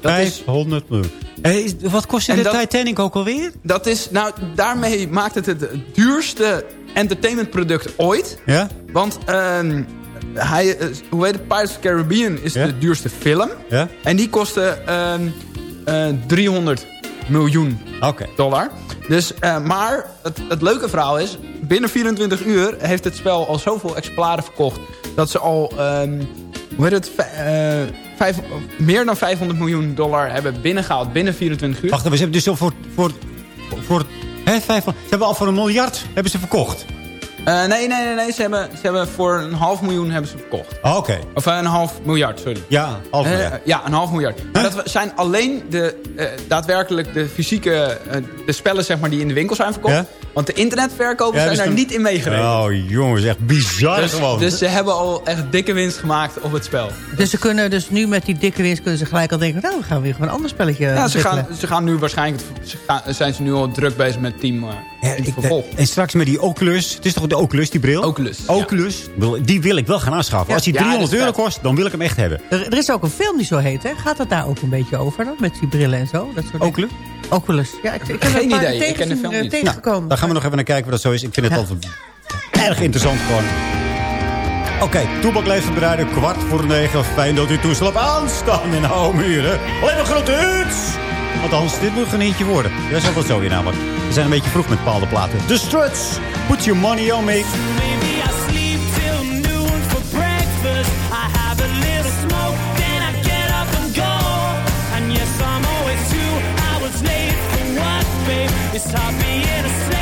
Dat is 500 miljoen. Eh, is- wat kostte de dat- Titanic ook alweer? Dat is, nou, daarmee maakt het het duurste entertainmentproduct ooit. Ja? Want, ehm, hij, eh, hoe heet het, Pirates of the Caribbean is Ja? de duurste film. Ja? En die kostte ehm, eh, 300 miljoen dollar. Dus, eh, maar het, het leuke verhaal is, binnen 24 uur heeft het spel al zoveel exemplaren verkocht... dat ze al ehm, hoe heet het, vijf, meer dan 500 miljoen dollar hebben binnengehaald binnen 24 uur. Wacht even, ze hebben dus al voor... voor, voor hè, vijf, ze hebben al voor een miljard hebben ze verkocht. Eh, nee, nee, nee, nee. Ze hebben, ze hebben voor een half miljoen hebben ze verkocht. Oh, Oké. Of eh, een half miljard, sorry. Ja, half Eh, miljard. ja, een half miljard. Maar dat zijn alleen de, daadwerkelijk de fysieke de spellen zeg maar, die in de winkel zijn verkocht. Want de internetverkopers Ja, zijn dus daar niet in meegerekend. Oh jongens, echt bizar dus, gewoon. dus ze hebben al echt dikke winst gemaakt op het spel. Dus ze kunnen dus nu met die dikke winst kunnen ze gelijk al denken... nou, we gaan weer gewoon een ander spelletje Ja, ze gaan, ze gaan nu waarschijnlijk... Ze gaan, zijn ze nu al druk bezig met team, uh, Ja, ik- en straks met die Oculus. Het is toch de Oculus, die bril? Oculus. Oculus. Die wil ik wel gaan aanschaffen. Ja. Als die Ja, 300 dat is euro kost, dan wil ik hem echt hebben. Er, er is ook een film die zo heet, hè? Gaat het daar ook een beetje over dan? Met die brillen en zo? Dat soort Oculus? dingen? Oculus. Ja, ik, ik heb Geen een idee, ik ken de film niet. tegengekomen. Nou, daar gaan we nog even naar kijken wat dat zo is. Ik vind het Ja. altijd erg interessant gewoon. Oké, Toebak leeft verbreiden. Kwart voor negen. Fijn dat u toestel hebt aanstaan in de Houwmuren. Alleen maar grote hits. Althans, dit moet geen eentje worden. Dat is altijd zo weer namelijk. We zijn een beetje vroeg met bepaalde platen. The Struts. Put your money on me. Babe? It's hard being a slave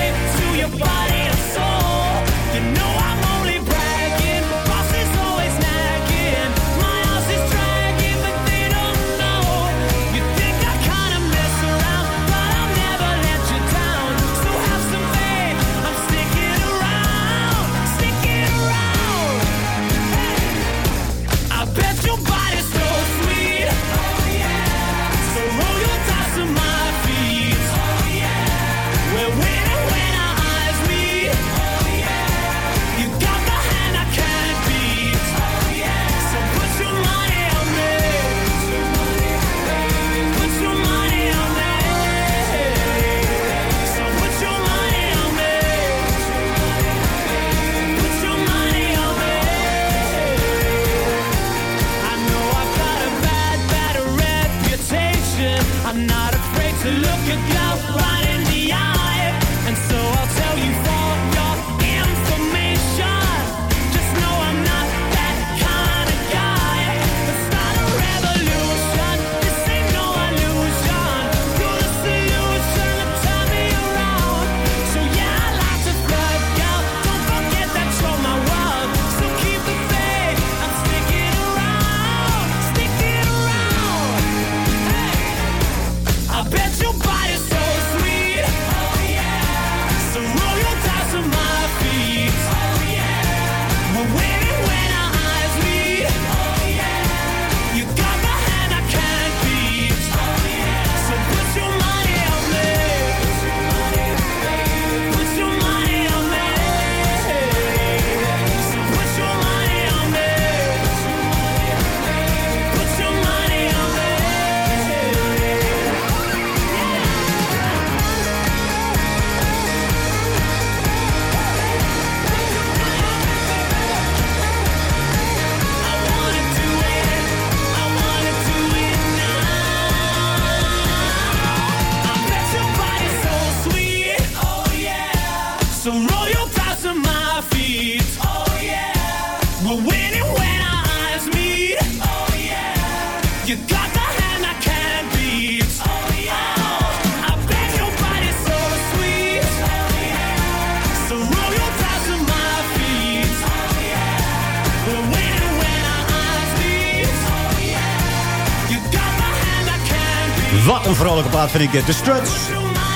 vind ik dit. The Struts.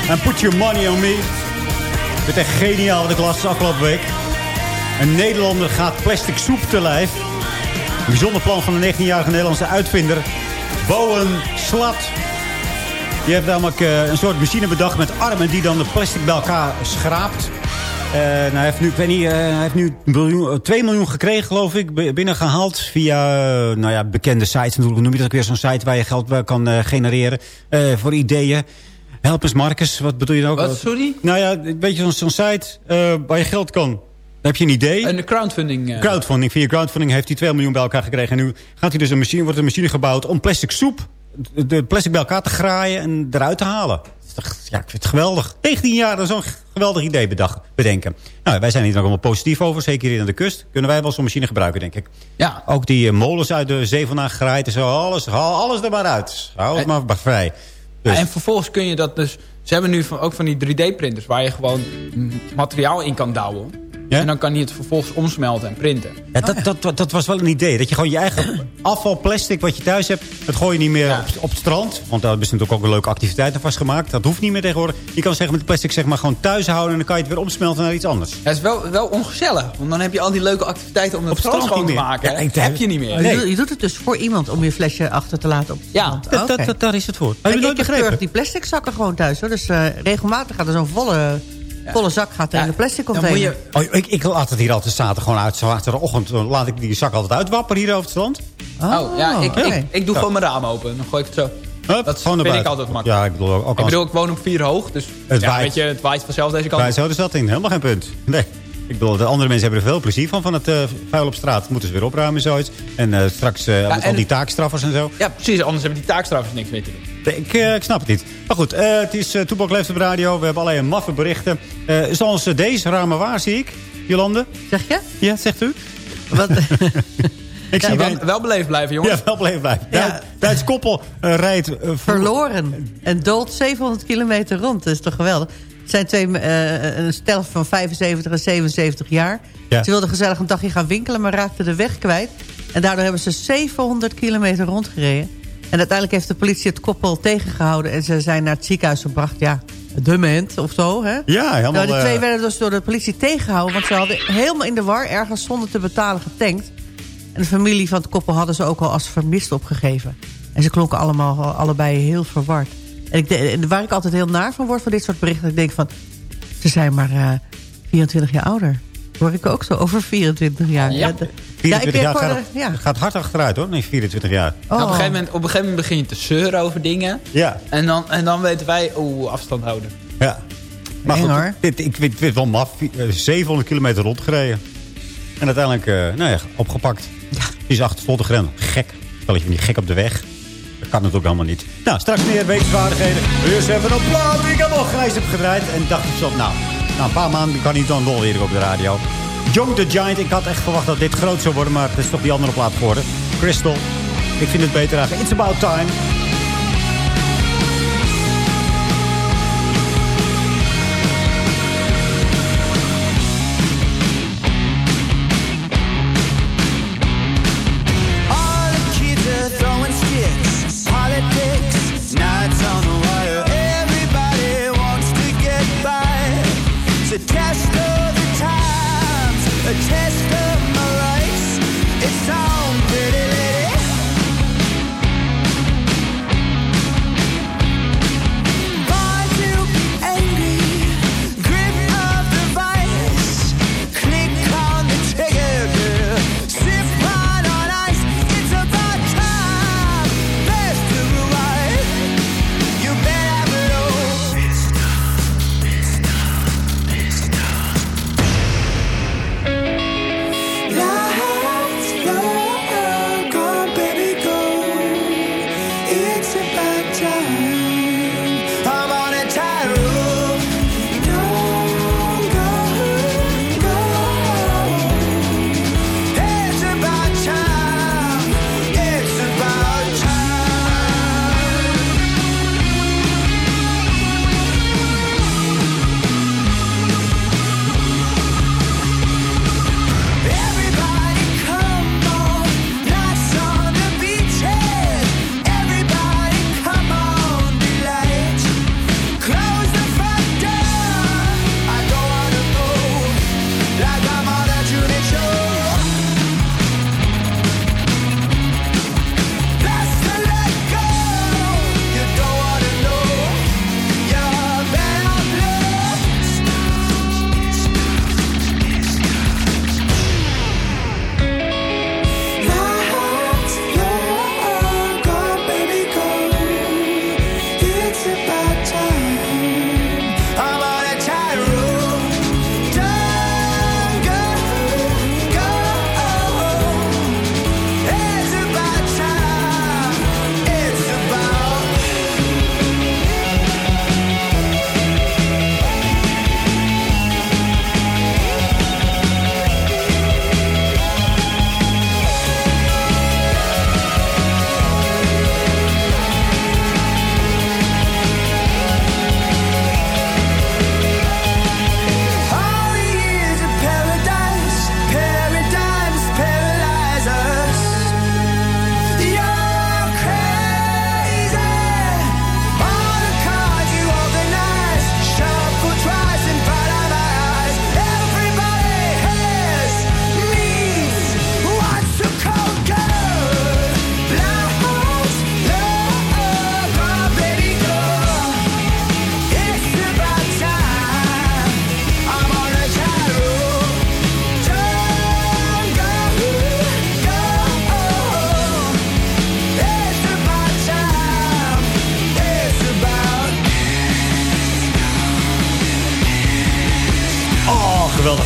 En Put Your Money On Me. Is echt geniaal wat ik las afgelopen week. Een Nederlander gaat plastic soep te lijf. Een bijzonder plan van een 19-jarige Nederlandse uitvinder. Bowen Slat. Die heeft namelijk eh, een soort machine bedacht met armen... die dan de plastic bij elkaar schraapt. Eh, nou, hij heeft nu, ik weet niet, eh, hij heeft nu een miljoen, eh, 2 miljoen gekregen, geloof ik. bi- Binnengehaald via nou ja, bekende sites. Natuurlijk noem je dat ook weer zo'n site waar je geld kan genereren. voor ideeën. Help eens, Marcus. Wat bedoel je nou? Wat, sorry? Nou ja, een beetje zo'n site waar je geld kan. Dan heb je een idee. Een crowdfunding. Crowdfunding. Via crowdfunding heeft hij 2 miljoen bij elkaar gekregen. En nu gaat hij dus een machine, wordt een machine gebouwd om plastic soep, de plastic bij elkaar te graaien en eruit te halen. Ja, ik vind het geweldig. 19 jaar, dat is zo'n geweldig idee bedacht, bedenken. Nou, wij zijn hier ook allemaal positief over. Zeker hier aan de kust. Kunnen wij wel zo'n machine gebruiken, denk ik. Ja. Ook die eh, molens uit de zee vandaan geraaid en zo. Alles, haal alles er maar uit. Hou het maar, vrij. Dus. En vervolgens kun je dat dus... Ze hebben nu van, ook van die 3D-printers waar je gewoon materiaal in kan douwen. En dan kan hij het vervolgens omsmelten en printen. Ja, dat, dat, dat, dat was wel een idee. Dat je gewoon je eigen afvalplastic wat je thuis hebt... dat gooi je niet meer op, op het strand. Want daar is natuurlijk ook een leuke activiteit aan vastgemaakt. Dat hoeft niet meer tegenwoordig. Je kan zeggen met het plastic zeg maar gewoon thuis houden... en dan kan je het weer omsmelten naar iets anders. Het is wel, wel ongezellig. Want dan heb je al die leuke activiteiten om het Op het strand strand schoon te maken. Ja, ik- heb je niet meer. Je doet- Je doet het dus voor iemand om je flesje achter te laten op het Ja, strand. Dat, Oké. dat, dat, daar is het voor. Heb je Ik, nooit ik heb begrepen? die plastic zakken gewoon thuis. Hoor. Dus eh, regelmatig gaat er zo'n volle, volle zak gaat er in de plastic Dan container. moet je, Oh, ik, ik laat het hier altijd zaterdag gewoon uit. Zaterdagochtend laat ik die zak altijd uitwapperen hier over het strand. oh, ja, ik, oké. ik, ik doe gewoon mijn raam open. Dan gooi ik het zo. Hup, Dat vind ik altijd makkelijk. Ja, ik bedoel ook Ik als... bedoel, ik woon op vier hoog. Dus Het ja, waait. weet je, het waait vanzelf deze kant Wij op. zo de stad in. Helemaal geen punt. Nee. Ik bedoel, de andere mensen hebben er veel plezier van, van het eh, vuil op straat. Moeten ze weer opruimen en zoiets. En eh, straks eh, met al die taakstraffers en zo. Ja, precies. Anders hebben die taakstraffers niks meer te doen. Ik, eh, ik snap het niet. Maar goed, eh, het is uh, Toepak Leeft op radio. We hebben allerlei maffe berichten. Zoals deze, ramen waar, zie ik. Jolande? Zeg je? Ja, zegt u? Wat, Ik Ja, zie wel, wel, beleefd blijven, jongens. ja, wel blijven blijven. Ja. Duits koppel rijdt... verloren. En doolt 700 kilometer rond. Dat is toch geweldig. Het zijn twee, een stel van 75 en 77 jaar. Ja. Ze wilden gezellig een dagje gaan winkelen, maar raakten de weg kwijt. En daardoor hebben ze 700 kilometer rondgereden. En uiteindelijk heeft de politie het koppel tegengehouden... en ze zijn naar het ziekenhuis gebracht. Ja, dement of zo, hè? Ja, helemaal... Nou, die twee eh, werden dus door de politie tegengehouden... want ze hadden helemaal in de war ergens zonder te betalen getankt. En de familie van het koppel hadden ze ook al als vermist opgegeven. En ze klonken allemaal allebei heel verward. En ik, de- en waar ik altijd heel naar van word van dit soort berichten... ik denk van, ze zijn maar eh 24 jaar ouder. Hoor ik ook zo, over 24 jaar. Ja. 24 ik jaar gaat, ja. gaat hard achteruit hoor. Nee, 24 jaar. Oh. Nou, op, een gegeven moment, op een gegeven moment begin je te zeuren over dingen. Ja. En dan, en dan weten wij, oeh, afstand houden. Ja. Maar Eng, goed, hoor. dit, ik vind het wel maf. Eh, 700 kilometer rondgereden. En uiteindelijk eh, nou ja, opgepakt. Die is achter de grens. Gek. Stel je die gek op de weg. Dat kan natuurlijk allemaal niet. Nou, straks meer wetenswaardigheden. Eerst even een plaat die ik helemaal grijs heb gedraaid. En dacht ik zo, nou, na een paar maanden kan hij dan wel weer op de radio. Young the Giant. Ik had echt verwacht dat dit groot zou worden. Maar het is toch die andere plaat geworden. Crystal. Ik vind het beter eigenlijk. It's about time.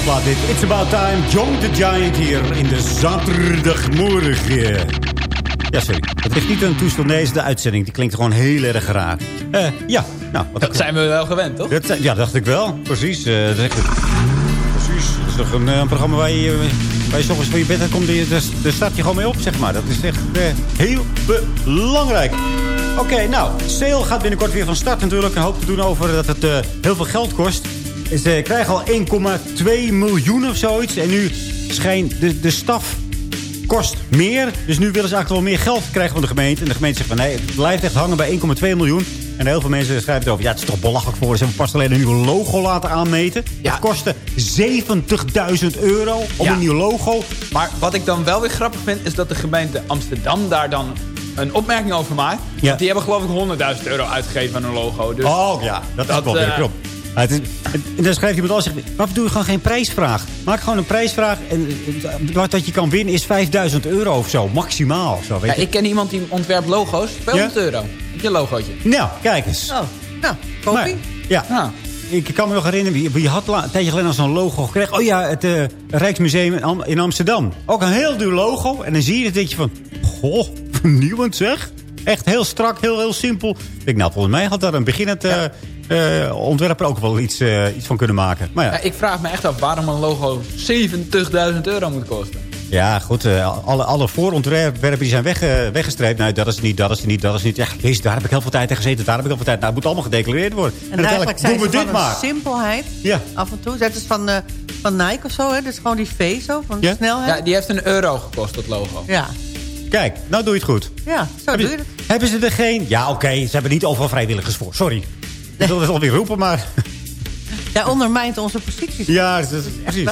Plaat dit. It's about time. John the Giant hier in de zaterdagmorgen. Ja, sorry. Het ligt niet aan het toestel. Nee, is de uitzending. Die klinkt gewoon heel erg raar. Eh, ja, nou. Wat Dat zijn we wel gewend, toch? Dat, ja, dacht ik wel. Precies. dat is echt, precies. Dat is toch een, eh, een programma waar je, waar je 's ochtends van je bed komt. Daar start je gewoon mee op, zeg maar. Dat is echt eh, heel belangrijk. Oké, nou. Sale gaat binnenkort weer van start natuurlijk. Een hoop te doen over dat het heel veel geld kost. Ze krijgen al 1,2 miljoen of zoiets. En nu schijnt de, de staf kost meer. Dus nu willen ze eigenlijk wel meer geld krijgen van de gemeente. En de gemeente zegt van nee, het blijft echt hangen bij 1,2 miljoen. En heel veel mensen schrijven erover. Ja, het is toch belachelijk voor. Ze hebben pas alleen een nieuw logo laten aanmeten. Het kostte 70.000 euro om Ja. een nieuw logo. Maar wat ik dan wel weer grappig vind... is dat de gemeente Amsterdam daar dan een opmerking over maakt. Ja. Die hebben geloof ik 100.000 euro uitgegeven aan een logo. Dus oh ja, dat is wel weer eh, klopt. Ja, het is, en dan schrijft iemand al, zegt, waarom doe je gewoon geen prijsvraag? Maak gewoon een prijsvraag en eh, wat dat je kan winnen is 5000 euro of zo, maximaal. Zo, weet Ja, je. ik ken iemand die ontwerpt logo's. 200 euro. Met je logootje. Nou, kijk eens. Oh, nou, kopie. Ja. Ik kan me nog herinneren, wie, had een tijdje geleden al zo'n logo gekregen. Oh ja, het eh, Rijksmuseum in, Am- in Amsterdam. Ook een heel duur logo. En dan zie je het, je van, goh, vernieuwend zeg. Echt heel strak, heel, heel simpel. Ik denk, nou, volgens mij had daar een beginnend eh, eh, ontwerper ook wel iets, eh, iets van kunnen maken. Maar ja, Ja, ik vraag me echt af waarom een logo 70.000 euro moet kosten. ja goed, eh, alle, alle voorontwerpen die zijn wegge- weggestreept. Nou, dat is niet, dat is niet, dat is niet. Ja, jezus, daar heb ik heel veel tijd in gezeten, daar heb ik heel veel tijd. Nou, het moet allemaal gedeclareerd worden. En, En eigenlijk zijn doen we dit een maar. simpelheid. Ja. Af en toe. Dat is van, eh, van Nike of zo, hè? Dat is gewoon die V zo, van de Ja? snelheid. Ja, die heeft een euro gekost, dat logo. Ja. Kijk, nou doe je het goed. Ja, zo doe je het. Hebben ze er geen? Ja, oké. ze hebben niet overal vrijwilligers voor. Sorry. Ik wil het alweer roepen, maar... Jij ondermijnt onze posities. Ja, dat is precies.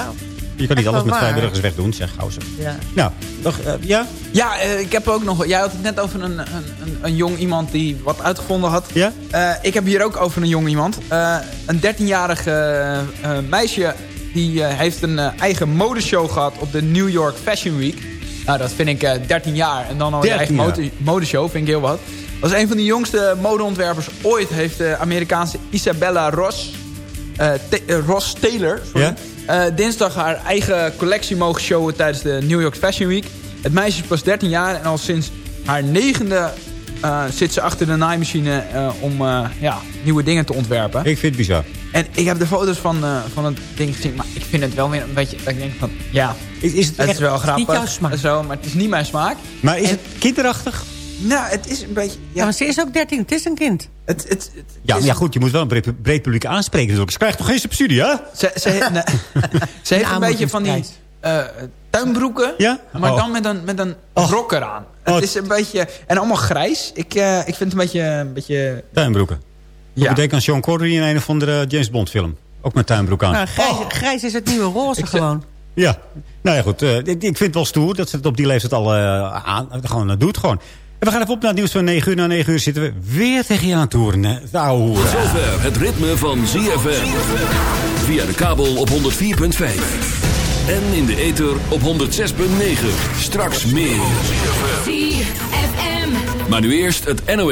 Je kan niet alles met vrijwilligers wegdoen, zeg gauw zo. Ja. Nou, nog, eh, ja? Ja, eh, ik heb ook nog... Jij had het net over een, een, een, een jong iemand die wat uitgevonden had. Ja? Eh, ik heb hier ook over een jong iemand. Eh, een 13-jarig eh, eh, meisje die eh, heeft een eigen modeshow gehad op de New York Fashion Week. Nou, dat vind ik eh 13 jaar. En dan al je 13 eigen modeshow, vind ik heel wat. Is een van de jongste modeontwerpers ooit. Heeft de Amerikaanse Isabella Ross, eh, eh, Ross Taylor sorry, eh, dinsdag haar eigen collectie mogen showen tijdens de New York Fashion Week. Het meisje is pas 13 jaar en al sinds haar negende eh, zit ze achter de naaimachine eh, om eh, ja, nieuwe dingen te ontwerpen. Ik vind het bizar. En ik heb de foto's van, eh, van het ding gezien, maar ik vind het wel weer een beetje... Dat ik denk van, ja, Is, is het, het echt, is wel niet jouw grappig. smaak. en Zo, maar het is niet mijn smaak. maar is En- het kinderachtig? Nou, het is een beetje... Ja, Ja, maar ze is ook 13. Het is een kind. het, het, het Ja, is- ja, goed. Je moet wel een breed, breed publiek aanspreken natuurlijk. Ze krijgt toch geen subsidie, hè? Ze, ze, he- nee. ze heeft een beetje van die eh, tuinbroeken, Ja? maar Oh. dan met een, met een Oh. rok eraan. Oh. Het is een beetje... En allemaal grijs. Ik, eh, ik vind het een beetje... Een beetje Tuinbroeken. Ja. Ik denk aan Sean Connery in een of andere James Bond film. Ook met tuinbroek aan. Nou, grijs, grijs is het nieuwe roze gewoon. Ja, nou ja goed. eh, ik, ik vind het wel stoer dat ze het op die leeftijd al aan, gewoon uh, doet. Gewoon. En we gaan even op naar het nieuws van 9 uur. Na 9 uur zitten we weer tegen je aan het toeren. Nou. Zover het ritme van ZFM. Via de kabel op 104.5. En in de ether op 106.9. Straks meer. ZFM. Maar nu eerst het NOS.